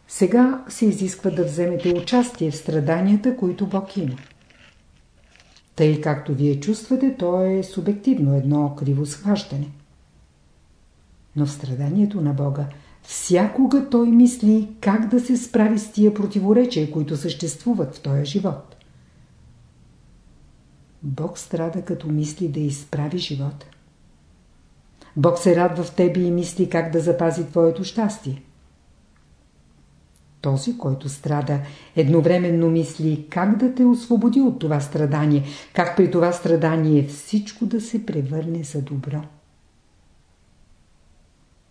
Сега се изисква да вземете участие в страданията, които Бог има. Тъй както вие чувствате, то е субективно едно криво схващане. Но в страданието на Бога всякога той мисли как да се справи с тия противоречия, които съществуват в този живот. Бог страда като мисли да изправи живота. Бог се радва в тебе и мисли как да запази твоето щастие. Този, който страда, едновременно мисли как да те освободи от това страдание, как при това страдание всичко да се превърне за добро.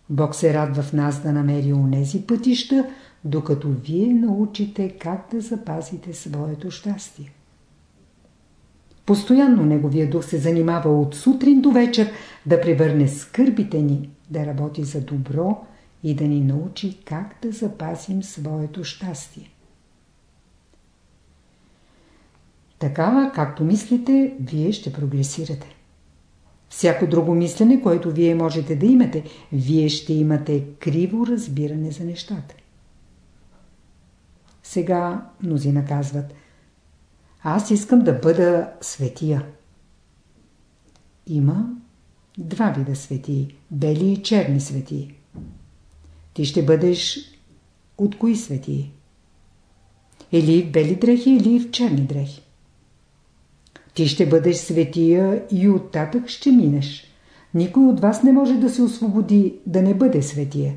Бог се радва в нас да намери онези пътища, докато вие научите как да запазите своето щастие. Постоянно Неговия дух се занимава от сутрин до вечер да превърне скърбите ни, да работи за добро и да ни научи как да запазим своето щастие. Така, както мислите, вие ще прогресирате. Всяко друго мислене, което вие можете да имате, вие ще имате криво разбиране за нещата. Сега мнозина казват Аз искам да бъда светия. Има два вида светии – бели и черни светии. Ти ще бъдеш от кои светии? Или в бели дрехи, или в черни дрехи. Ти ще бъдеш светия и оттатък ще минеш. Никой от вас не може да се освободи да не бъде светия.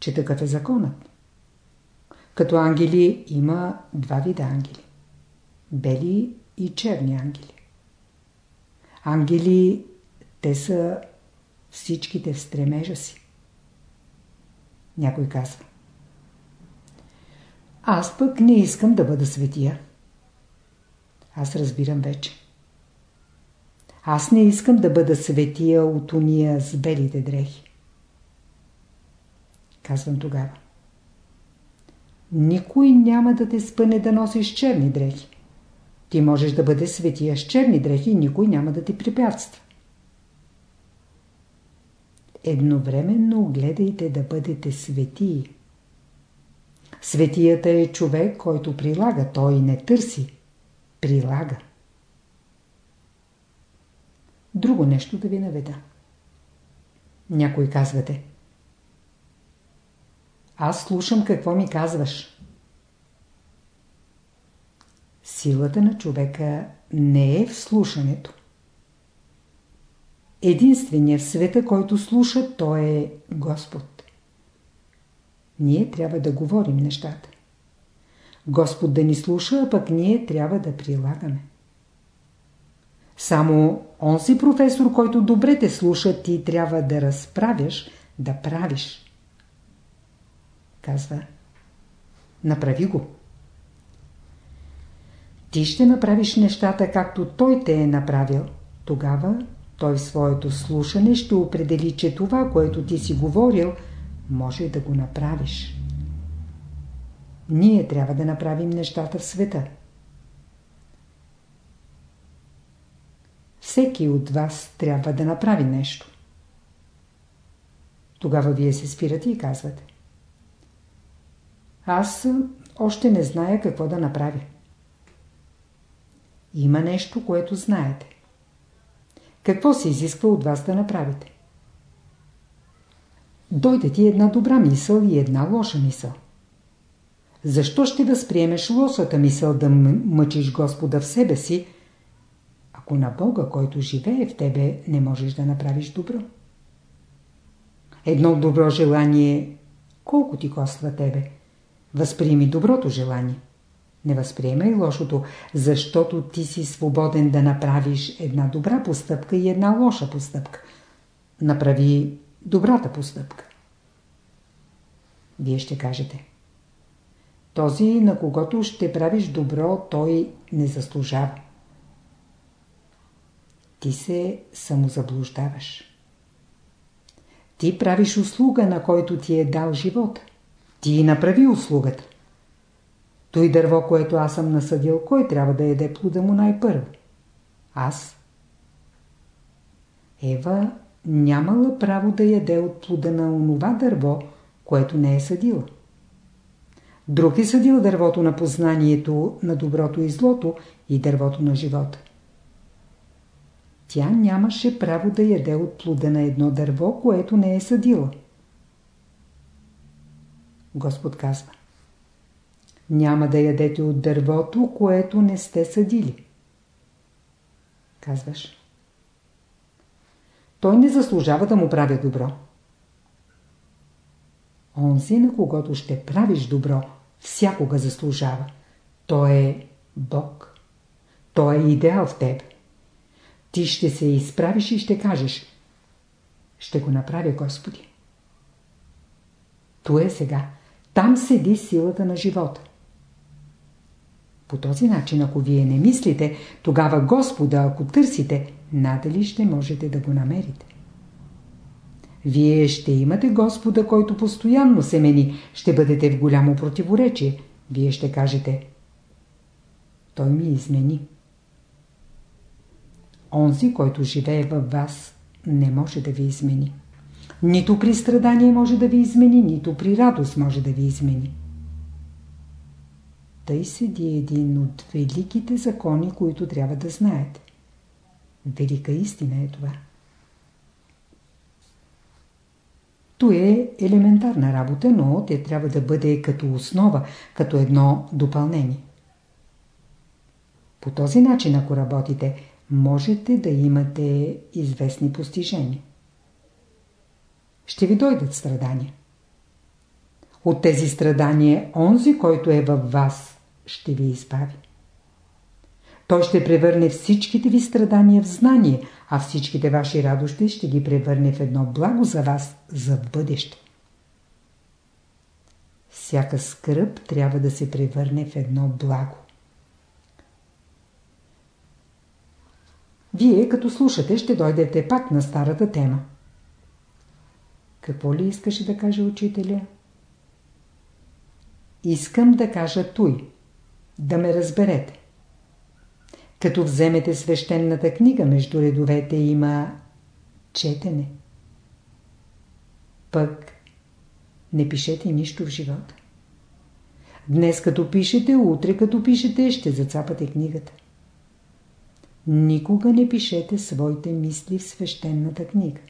Че такъв е законът. Като ангели има два вида ангели. Бели и черни ангели. Ангели, те са всичките в стремежа си. Някой казва. Аз пък не искам да бъда светия. Аз разбирам вече. Аз не искам да бъда светия от уния с белите дрехи. Казвам тогава. Никой няма да те спъне да носиш черни дрехи. Ти можеш да бъде светия с черни дрехи и никой няма да ти препятства. Едновременно гледайте да бъдете светии. Светията е човек, който прилага, той не търси, прилага. Друго нещо да ви наведа. Някой казвате. Аз слушам какво ми казваш. Силата на човека не е в слушането. Единственият в света, който слуша, той е Господ. Ние трябва да говорим нещата. Господ да ни слуша, а пък ние трябва да прилагаме. Само онзи професор, който добре те слуша, ти трябва да разправяш, да правиш. Казва, направи го. Ти ще направиш нещата, както той те е направил. Тогава той своето слушане ще определи, че това, което ти си говорил, може да го направиш. Ние трябва да направим нещата в света. Всеки от вас трябва да направи нещо. Тогава вие се спирате и казвате. Аз още не зная какво да направя. Има нещо, което знаете. Какво се изисква от вас да направите? Дойде ти една добра мисъл и една лоша мисъл. Защо ще възприемеш лошата мисъл да мъчиш Господа в себе си, ако на Бога, който живее в тебе, не можеш да направиш добро? Едно добро желание, колко ти коства тебе? Възприеми доброто желание. Не възприемай лошото, защото ти си свободен да направиш една добра постъпка и една лоша постъпка. Направи добрата постъпка. Вие ще кажете. Този, на когото ще правиш добро, той не заслужава. Ти се самозаблуждаваш. Ти правиш услуга, на който ти е дал живот. Ти направи услугата. Той дърво, което аз съм насъдил, кой трябва да яде плода му най-първо? Аз. Ева нямала право да яде от плода на онова дърво, което не е съдила. Друг е съдил дървото на познанието, на доброто и злото и дървото на живота. Тя нямаше право да яде от плода на едно дърво, което не е съдила. Господ казва няма да ядете от дървото, което не сте съдили. Казваш. Той не заслужава да му правя добро. Онзи, на когото ще правиш добро, всякога заслужава. Той е Бог. Той е идеал в теб. Ти ще се изправиш и ще кажеш Ще го направя, Господи. То е сега. Там седи силата на живота. По този начин, ако вие не мислите, тогава Господа, ако търсите, надали ще можете да го намерите. Вие ще имате Господа, който постоянно се мени, ще бъдете в голямо противоречие. Вие ще кажете, той ми измени. Онзи, който живее във вас, не може да ви измени. Нито при страдание може да ви измени, нито при радост може да ви измени. Тъй седи един от великите закони, които трябва да знаете. Велика истина е това. То е елементарна работа, но те трябва да бъде като основа, като едно допълнение. По този начин, ако работите, можете да имате известни постижения. Ще ви дойдат страдания. От тези страдания, онзи, който е във вас, ще ви избави. Той ще превърне всичките ви страдания в знание, а всичките ваши радости ще ги превърне в едно благо за вас за бъдеще. Всяка скръп трябва да се превърне в едно благо. Вие, като слушате, ще дойдете пак на старата тема. Какво ли искаше да каже учителя? Искам да кажа той да ме разберете. Като вземете свещената книга, между редовете има четене. Пък не пишете нищо в живота. Днес като пишете, утре като пишете, ще зацапате книгата. Никога не пишете своите мисли в свещената книга.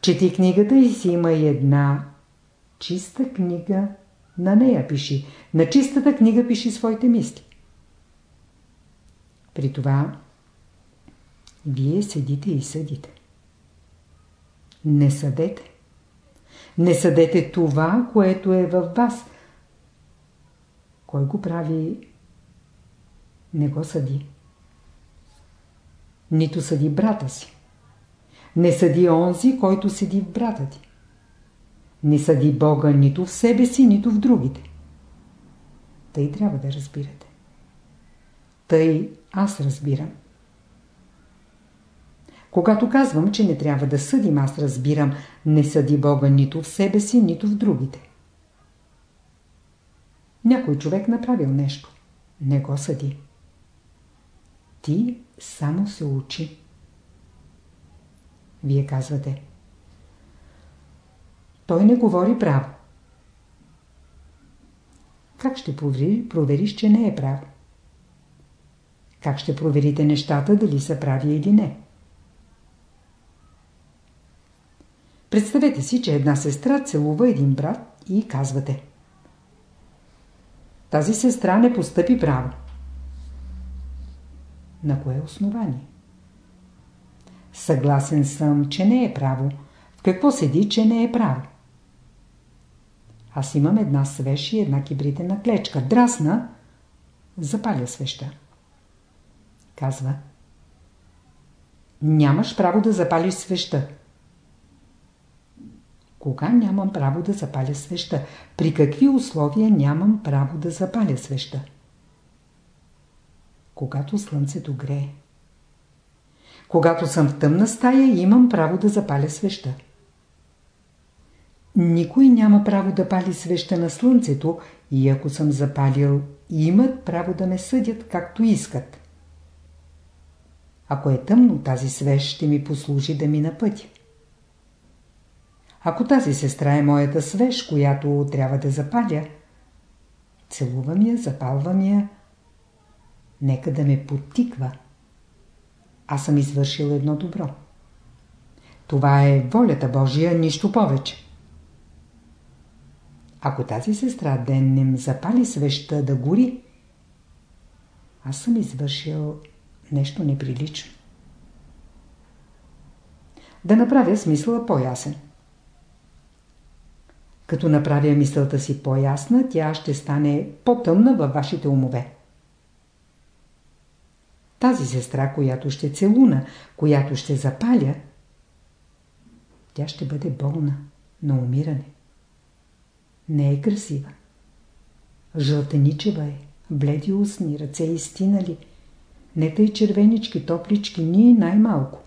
Чети книгата и си има една чиста книга, на нея пиши. На чистата книга пиши своите мисли. При това вие седите и съдите. Не съдете. Не съдете това, което е във вас. Кой го прави, не го съди. Нито съди брата си. Не съди онзи, който седи в брата ти. Не съди Бога нито в себе си, нито в другите. Тъй трябва да разбирате. Тъй аз разбирам. Когато казвам, че не трябва да съдим, аз разбирам, не съди Бога нито в себе си, нито в другите. Някой човек направил нещо. Не го съди. Ти само се учи. Вие казвате. Той не говори право. Как ще провериш, че не е право? Как ще проверите нещата, дали са прави или не? Представете си, че една сестра целува един брат и казвате. Тази сестра не постъпи право. На кое основание? Съгласен съм, че не е право. В какво седи, че не е право? Аз имам една свеж и една кибритена клечка. Драсна, запаля свеща. Казва. Нямаш право да запалиш свеща. Кога нямам право да запаля свеща? При какви условия нямам право да запаля свеща? Когато слънцето грее. Когато съм в тъмна стая, имам право да запаля свеща. Никой няма право да пали свеща на слънцето и ако съм запалил, имат право да ме съдят както искат. Ако е тъмно, тази свещ ще ми послужи да ми на пътя. Ако тази сестра е моята свеж, която трябва да запаля, целувам я, запалвам я, нека да ме потиква. Аз съм извършил едно добро. Това е волята Божия, нищо повече. Ако тази сестра ден не запали свеща да гори, аз съм извършил нещо неприлично. Да направя смисъла по-ясен. Като направя мисълта си по-ясна, тя ще стане по-тъмна във вашите умове. Тази сестра, която ще целуна, която ще запаля, тя ще бъде болна на умиране. Не е красива. Жълтеничева е, бледи устни, ръце изтинали, не тъй червенички, топлички, ни най-малко.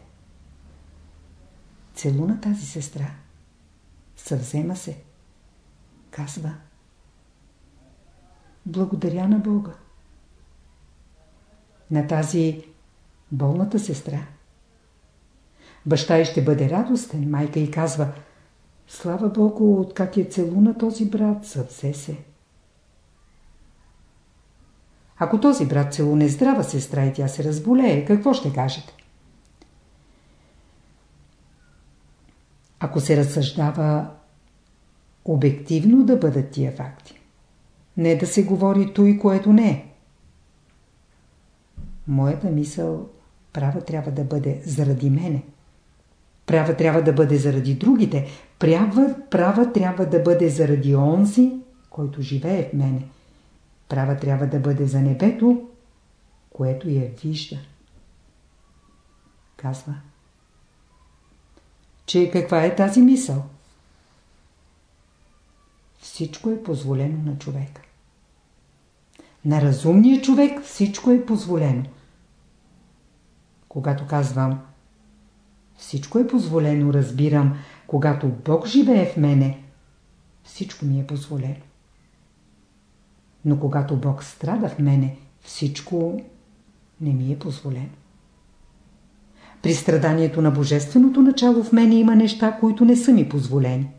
Целуна тази сестра. Съвзема се. Казва. Благодаря на Бога на тази болната сестра. Баща й ще бъде радостен, майка й казва Слава Богу, откак е целуна този брат, съвзе се. Ако този брат целуне здрава сестра и тя се разболее, какво ще кажете? Ако се разсъждава обективно да бъдат тия факти, не да се говори той, което не е. Моята мисъл права трябва да бъде заради мене. Права трябва да бъде заради другите. Права, права трябва да бъде заради онзи, който живее в мене. Права трябва да бъде за небето, което я вижда. Казва. Че каква е тази мисъл? Всичко е позволено на човека. На разумния човек всичко е позволено. Когато казвам всичко е позволено, разбирам, когато Бог живее в мене, всичко ми е позволено. Но когато Бог страда в мене, всичко не ми е позволено. При страданието на божественото начало в мене има неща, които не са ми позволени.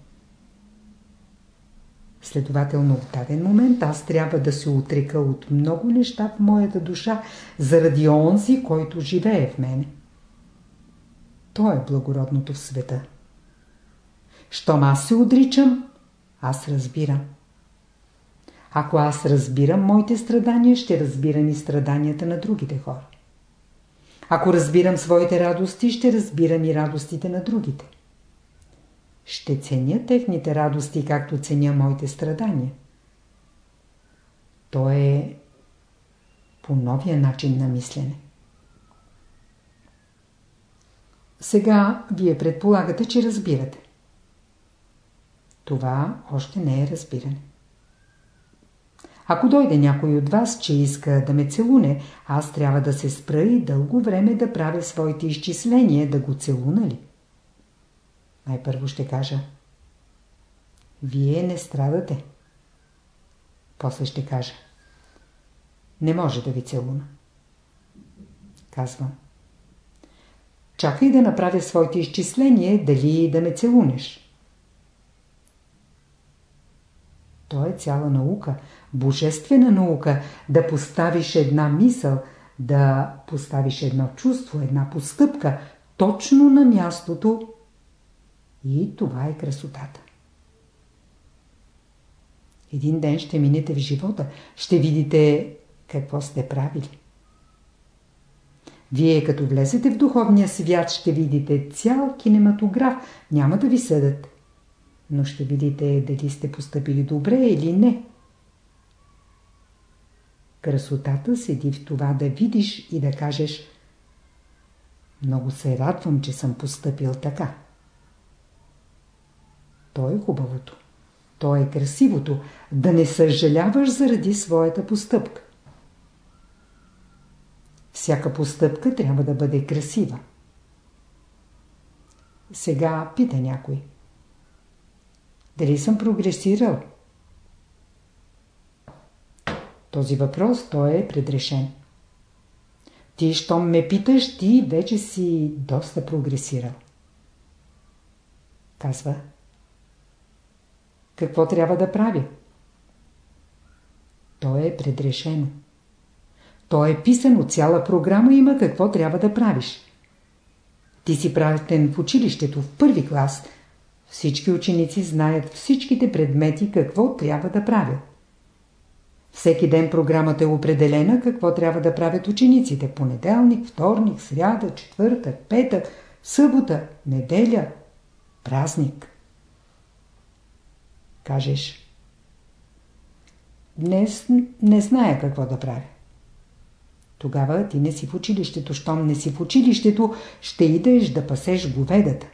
Следователно в даден момент аз трябва да се отрека от много неща в моята душа, заради онзи, който живее в мене. То е благородното в света. Щом аз се отричам, аз разбирам. Ако аз разбирам моите страдания, ще разбирам и страданията на другите хора. Ако разбирам своите радости, ще разбирам и радостите на другите. Ще ценя техните радости, както ценя моите страдания. То е по новия начин на мислене. Сега вие предполагате, че разбирате. Това още не е разбиране. Ако дойде някой от вас, че иска да ме целуне, аз трябва да се спра и дълго време да правя своите изчисления, да го целуна ли? Най-първо ще кажа. Вие не страдате. После ще кажа. Не може да ви целуна. Казвам. Чакай да направя своите изчисления, дали да ме целунеш. То е цяла наука, божествена наука, да поставиш една мисъл, да поставиш едно чувство, една постъпка, точно на мястото и това е красотата. Един ден ще минете в живота, ще видите какво сте правили. Вие като влезете в духовния свят, ще видите цял кинематограф, няма да ви съдат но ще видите дали сте поступили добре или не. Красотата седи в това да видиш и да кажеш Много се радвам, че съм поступил така. То е хубавото. То е красивото. Да не съжаляваш заради своята постъпка. Всяка постъпка трябва да бъде красива. Сега пита някой. Дали съм прогресирал? Този въпрос той е предрешен. Ти, щом ме питаш, ти вече си доста прогресирал. Казва. Какво трябва да правя? То е предрешено. То е писано, цяла програма има какво трябва да правиш. Ти си пратен в училището в първи клас – всички ученици знаят всичките предмети какво трябва да правят. Всеки ден програмата е определена какво трябва да правят учениците. Понеделник, вторник, сряда, четвъртък, петък, събота, неделя, празник. Кажеш. Днес не зная какво да правя. Тогава ти не си в училището. Щом не си в училището, ще идеш да пасеш говедата.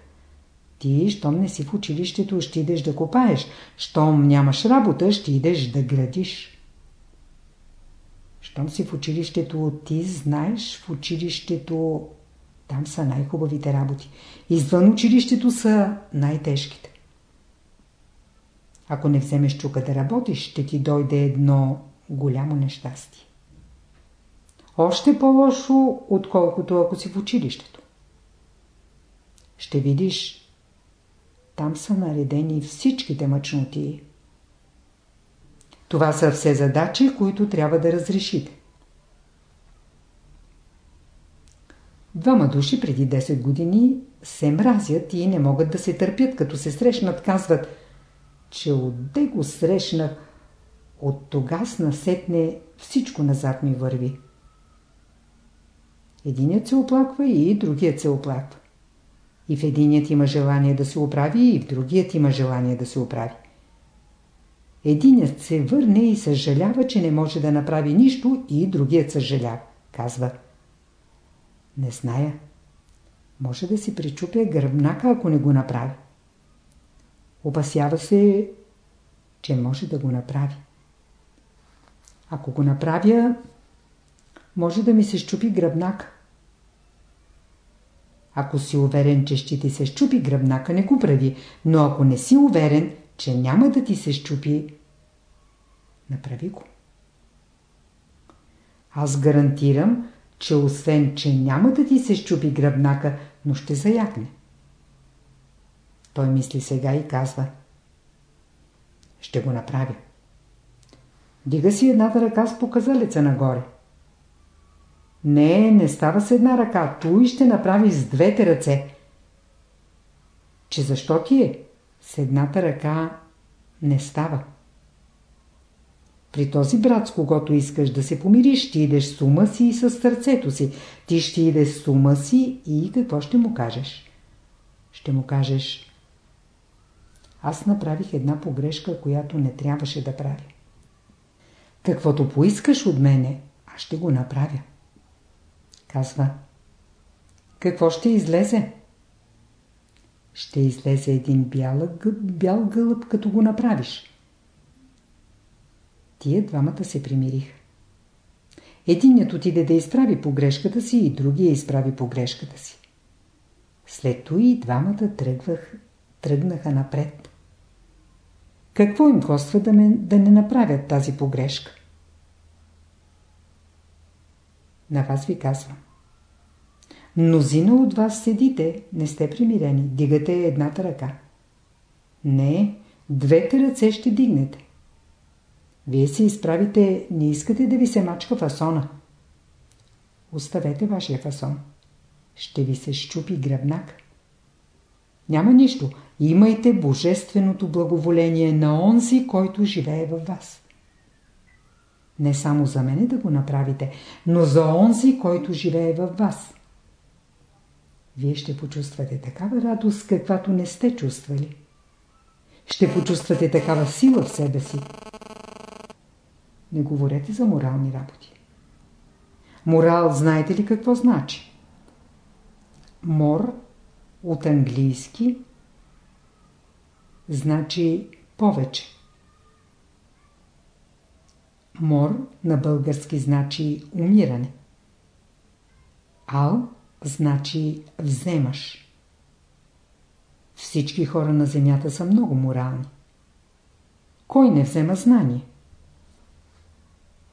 Ти, щом не си в училището, ще идеш да копаеш. Щом нямаш работа, ще идеш да градиш. Щом си в училището, ти знаеш в училището, там са най-хубавите работи. Извън училището са най-тежките. Ако не вземеш чука да работиш, ще ти дойде едно голямо нещастие. Още по-лошо, отколкото ако си в училището. Ще видиш, там са наредени всичките мъчноти. Това са все задачи, които трябва да разрешите. Двама души преди 10 години се мразят и не могат да се търпят, като се срещнат, казват, че отде го срещнах, от тогас насетне всичко назад ми върви. Единият се оплаква и другият се оплаква. И в единият има желание да се оправи, и в другият има желание да се оправи. Единият се върне и съжалява, че не може да направи нищо, и другият съжалява. Казва. Не зная. Може да си причупя гръбнака, ако не го направи. Опасява се, че може да го направи. Ако го направя, може да ми се щупи гръбнака. Ако си уверен, че ще ти се щупи гръбнака, не го прави. Но ако не си уверен, че няма да ти се щупи, направи го. Аз гарантирам, че освен, че няма да ти се щупи гръбнака, но ще заякне. Той мисли сега и казва Ще го направя. Дига си едната ръка с показалеца нагоре. Не, не става с една ръка. Той ще направи с двете ръце. Че защо ти е? С едната ръка не става. При този брат, с когото искаш да се помириш, ти идеш с ума си и с сърцето си. Ти ще идеш с ума си и какво ще му кажеш? Ще му кажеш Аз направих една погрешка, която не трябваше да правя. Каквото поискаш от мене, аз ще го направя. Казва Какво ще излезе? Ще излезе един бял, бял гълъб, като го направиш. Тия двамата се примирих. Единият отиде да изправи погрешката си и другия изправи погрешката си. След това и двамата тръгвах, тръгнаха напред. Какво им коства да, ме, да не направят тази погрешка? На вас ви казвам. Мнозина от вас седите, не сте примирени, дигате едната ръка. Не, двете ръце ще дигнете. Вие се изправите, не искате да ви се мачка фасона. Оставете вашия фасон. Ще ви се щупи гръбнак. Няма нищо. Имайте божественото благоволение на онзи, който живее във вас. Не само за мене да го направите, но за онзи, който живее във вас. Вие ще почувствате такава радост, каквато не сте чувствали. Ще почувствате такава сила в себе си, не говорете за морални работи. Морал знаете ли какво значи? Мор от английски значи повече. Мор на български значи умиране. Ал значи вземаш. Всички хора на земята са много морални. Кой не взема знание?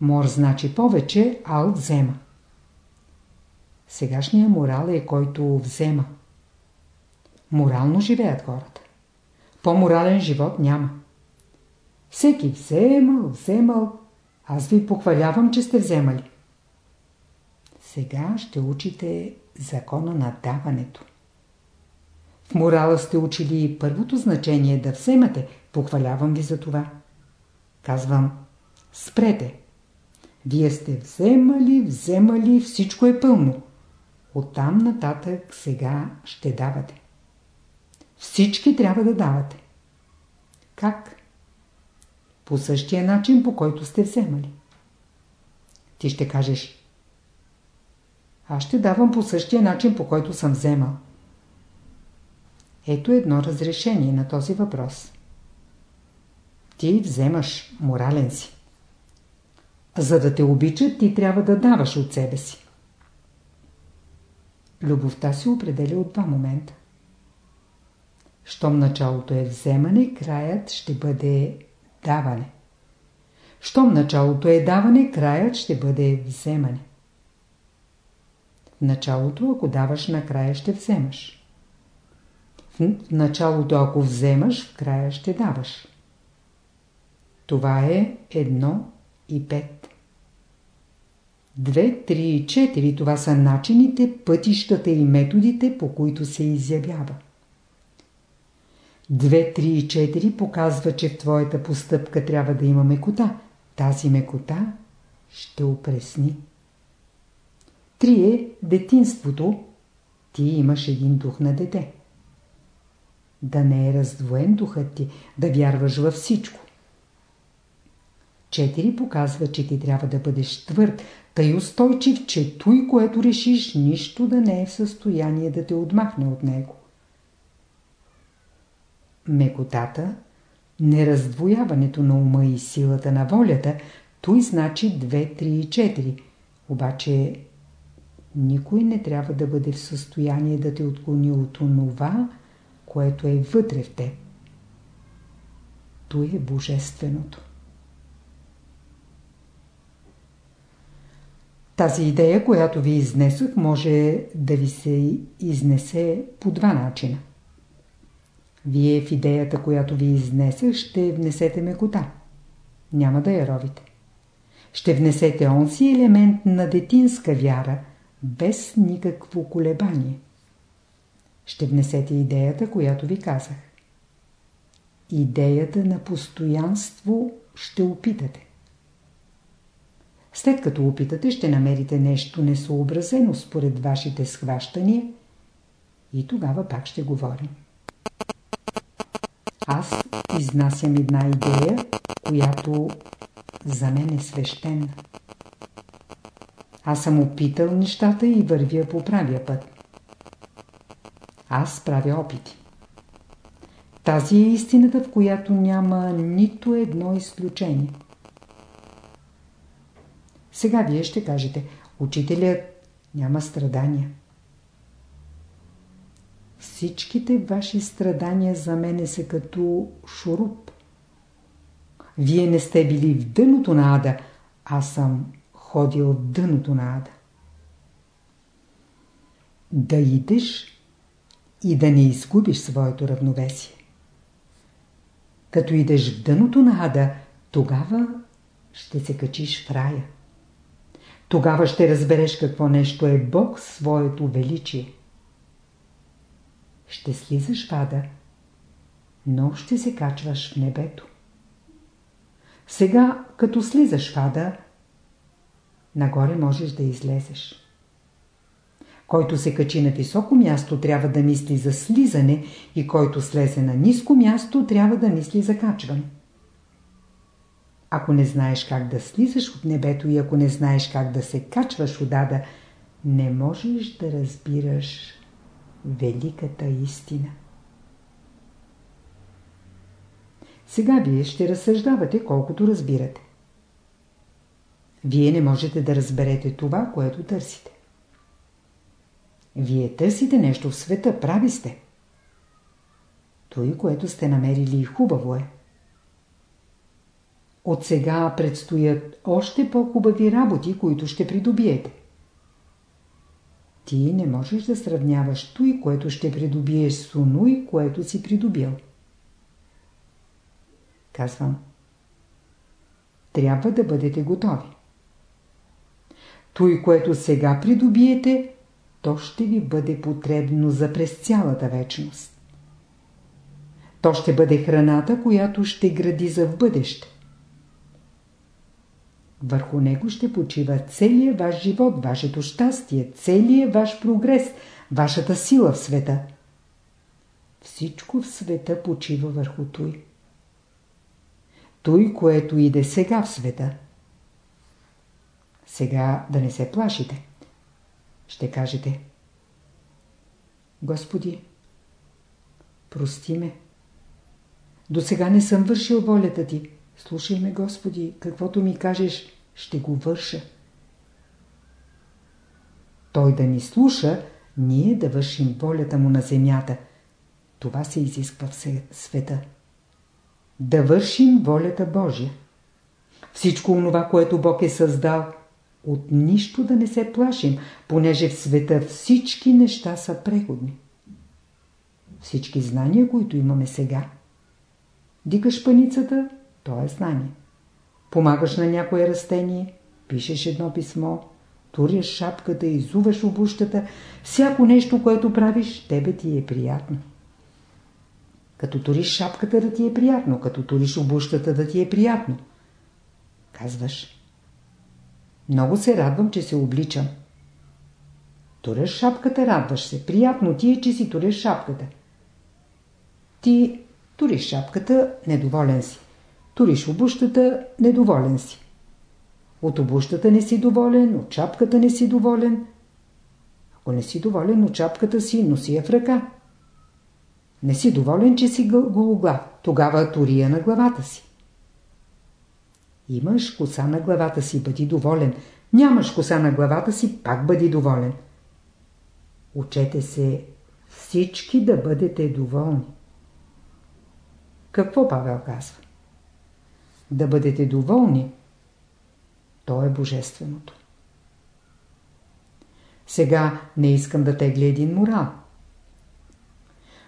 Мор значи повече, ал взема. Сегашният морал е който взема. Морално живеят хората. По-морален живот няма. Всеки вземал, вземал. Аз ви похвалявам, че сте вземали. Сега ще учите закона на даването. В морала сте учили първото значение да вземате. Похвалявам ви за това. Казвам, спрете. Вие сте вземали, вземали, всичко е пълно. Оттам нататък сега ще давате. Всички трябва да давате. Как? По същия начин, по който сте вземали. Ти ще кажеш Аз ще давам по същия начин, по който съм вземал. Ето едно разрешение на този въпрос. Ти вземаш, морален си. За да те обичат, ти трябва да даваш от себе си. Любовта се определя от два момента. Щом началото е вземане, краят ще бъде даване. Щом началото е даване, краят ще бъде вземане. Началото, ако даваш, накрая ще вземаш. В началото, ако вземаш, в края ще даваш. Това е едно и пет. Две, три и четири – това са начините, пътищата и методите, по които се изявява. Две, три и четири показва, че в твоята постъпка трябва да има мекота. Тази мекота ще опресни. Три е детинството. Ти имаш един дух на дете. Да не е раздвоен духът ти, да вярваш във всичко. Четири показва, че ти трябва да бъдеш твърд, тъй устойчив, че той, което решиш, нищо да не е в състояние да те отмахне от него. Мекотата, нераздвояването на ума и силата на волята, той значи 2, 3 и 4. Обаче никой не трябва да бъде в състояние да те отклони от онова, което е вътре в теб. То е божественото. Тази идея, която ви изнесох, може да ви се изнесе по два начина. Вие в идеята, която ви изнесах, ще внесете мекота. Няма да я ровите. Ще внесете онзи елемент на детинска вяра, без никакво колебание. Ще внесете идеята, която ви казах. Идеята на постоянство ще опитате. След като опитате, ще намерите нещо несообразено според вашите схващания и тогава пак ще говорим. Аз изнасям една идея, която за мен е свещена. Аз съм опитал нещата и вървя по правия път. Аз правя опити. Тази е истината, в която няма нито едно изключение. Сега вие ще кажете, учителят няма страдания. Всичките ваши страдания за мене са като шуруп. Вие не сте били в дъното на ада, аз съм ходил в дъното на ада. Да идеш и да не изгубиш своето равновесие. Като идеш в дъното на ада, тогава ще се качиш в рая. Тогава ще разбереш какво нещо е Бог своето величие. Ще слизаш в ада, но ще се качваш в небето. Сега, като слизаш в ада, нагоре можеш да излезеш. Който се качи на високо място, трябва да мисли за слизане и който слезе на ниско място, трябва да мисли за качване. Ако не знаеш как да слизаш от небето и ако не знаеш как да се качваш от ада, не можеш да разбираш великата истина. Сега вие ще разсъждавате колкото разбирате. Вие не можете да разберете това, което търсите. Вие търсите нещо в света, прави сте. Той, което сте намерили, хубаво е. От сега предстоят още по-хубави работи, които ще придобиете. Ти не можеш да сравняваш той, което ще придобиеш с онуй, което си придобил. Казвам. Трябва да бъдете готови. Той, което сега придобиете, то ще ви бъде потребно за през цялата вечност. То ще бъде храната, която ще гради за в бъдеще. Върху него ще почива целият ваш живот, вашето щастие, целият ваш прогрес, вашата сила в света. Всичко в света почива върху той. Той, което иде сега в света. Сега да не се плашите. Ще кажете Господи, прости ме. До сега не съм вършил волята Ти. Слушай ме, Господи, каквото ми кажеш, ще го върша. Той да ни слуша, ние да вършим волята му на земята. Това се изисква в света. Да вършим волята Божия. Всичко онова, което Бог е създал, от нищо да не се плашим, понеже в света всички неща са преходни. Всички знания, които имаме сега. Дикаш паницата, то е знание. Помагаш на някое растение, пишеш едно писмо, туряш шапката, изуваш обущата, всяко нещо, което правиш, тебе ти е приятно. Като туриш шапката да ти е приятно, като туриш обущата да ти е приятно. Казваш. Много се радвам, че се обличам. Туреш шапката, радваш се. Приятно ти е, че си туреш шапката. Ти туриш шапката, недоволен си. Туриш обущата, недоволен си. От обущата не си доволен, от чапката не си доволен. Ако не си доволен от чапката си, носи я в ръка. Не си доволен, че си гологлав. Тогава тури я на главата си. Имаш коса на главата си, бъди доволен. Нямаш коса на главата си, пак бъди доволен. Учете се всички да бъдете доволни. Какво Павел казва? Да бъдете доволни, то е божественото. Сега не искам да тегля един морал.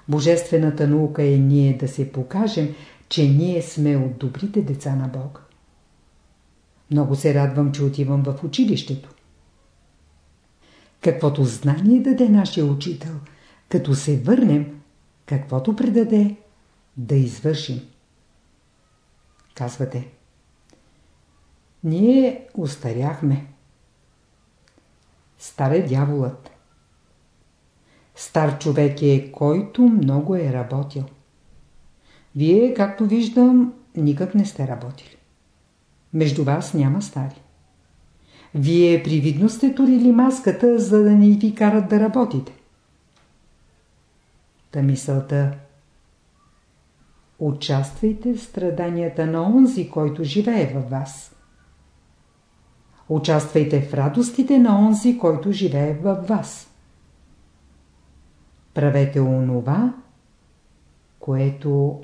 Божествената наука е ние да се покажем, че ние сме от добрите деца на Бога. Много се радвам, че отивам в училището. Каквото знание даде нашия учител, като се върнем, каквото предаде, да извършим. Казвате, ние устаряхме. Стар е дяволът. Стар човек е, който много е работил. Вие, както виждам, никак не сте работили. Между вас няма стари. Вие привидно сте турили маската, за да не ви карат да работите. Та мисълта Участвайте в страданията на онзи, който живее във вас. Участвайте в радостите на онзи, който живее във вас. Правете онова, което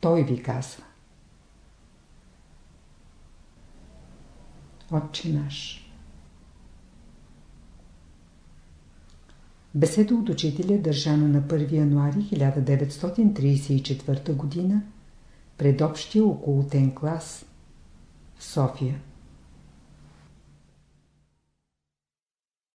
той ви казва. Отче наш Беседа от учителя държана на 1 януари 1934 г. пред общия околотен клас в София.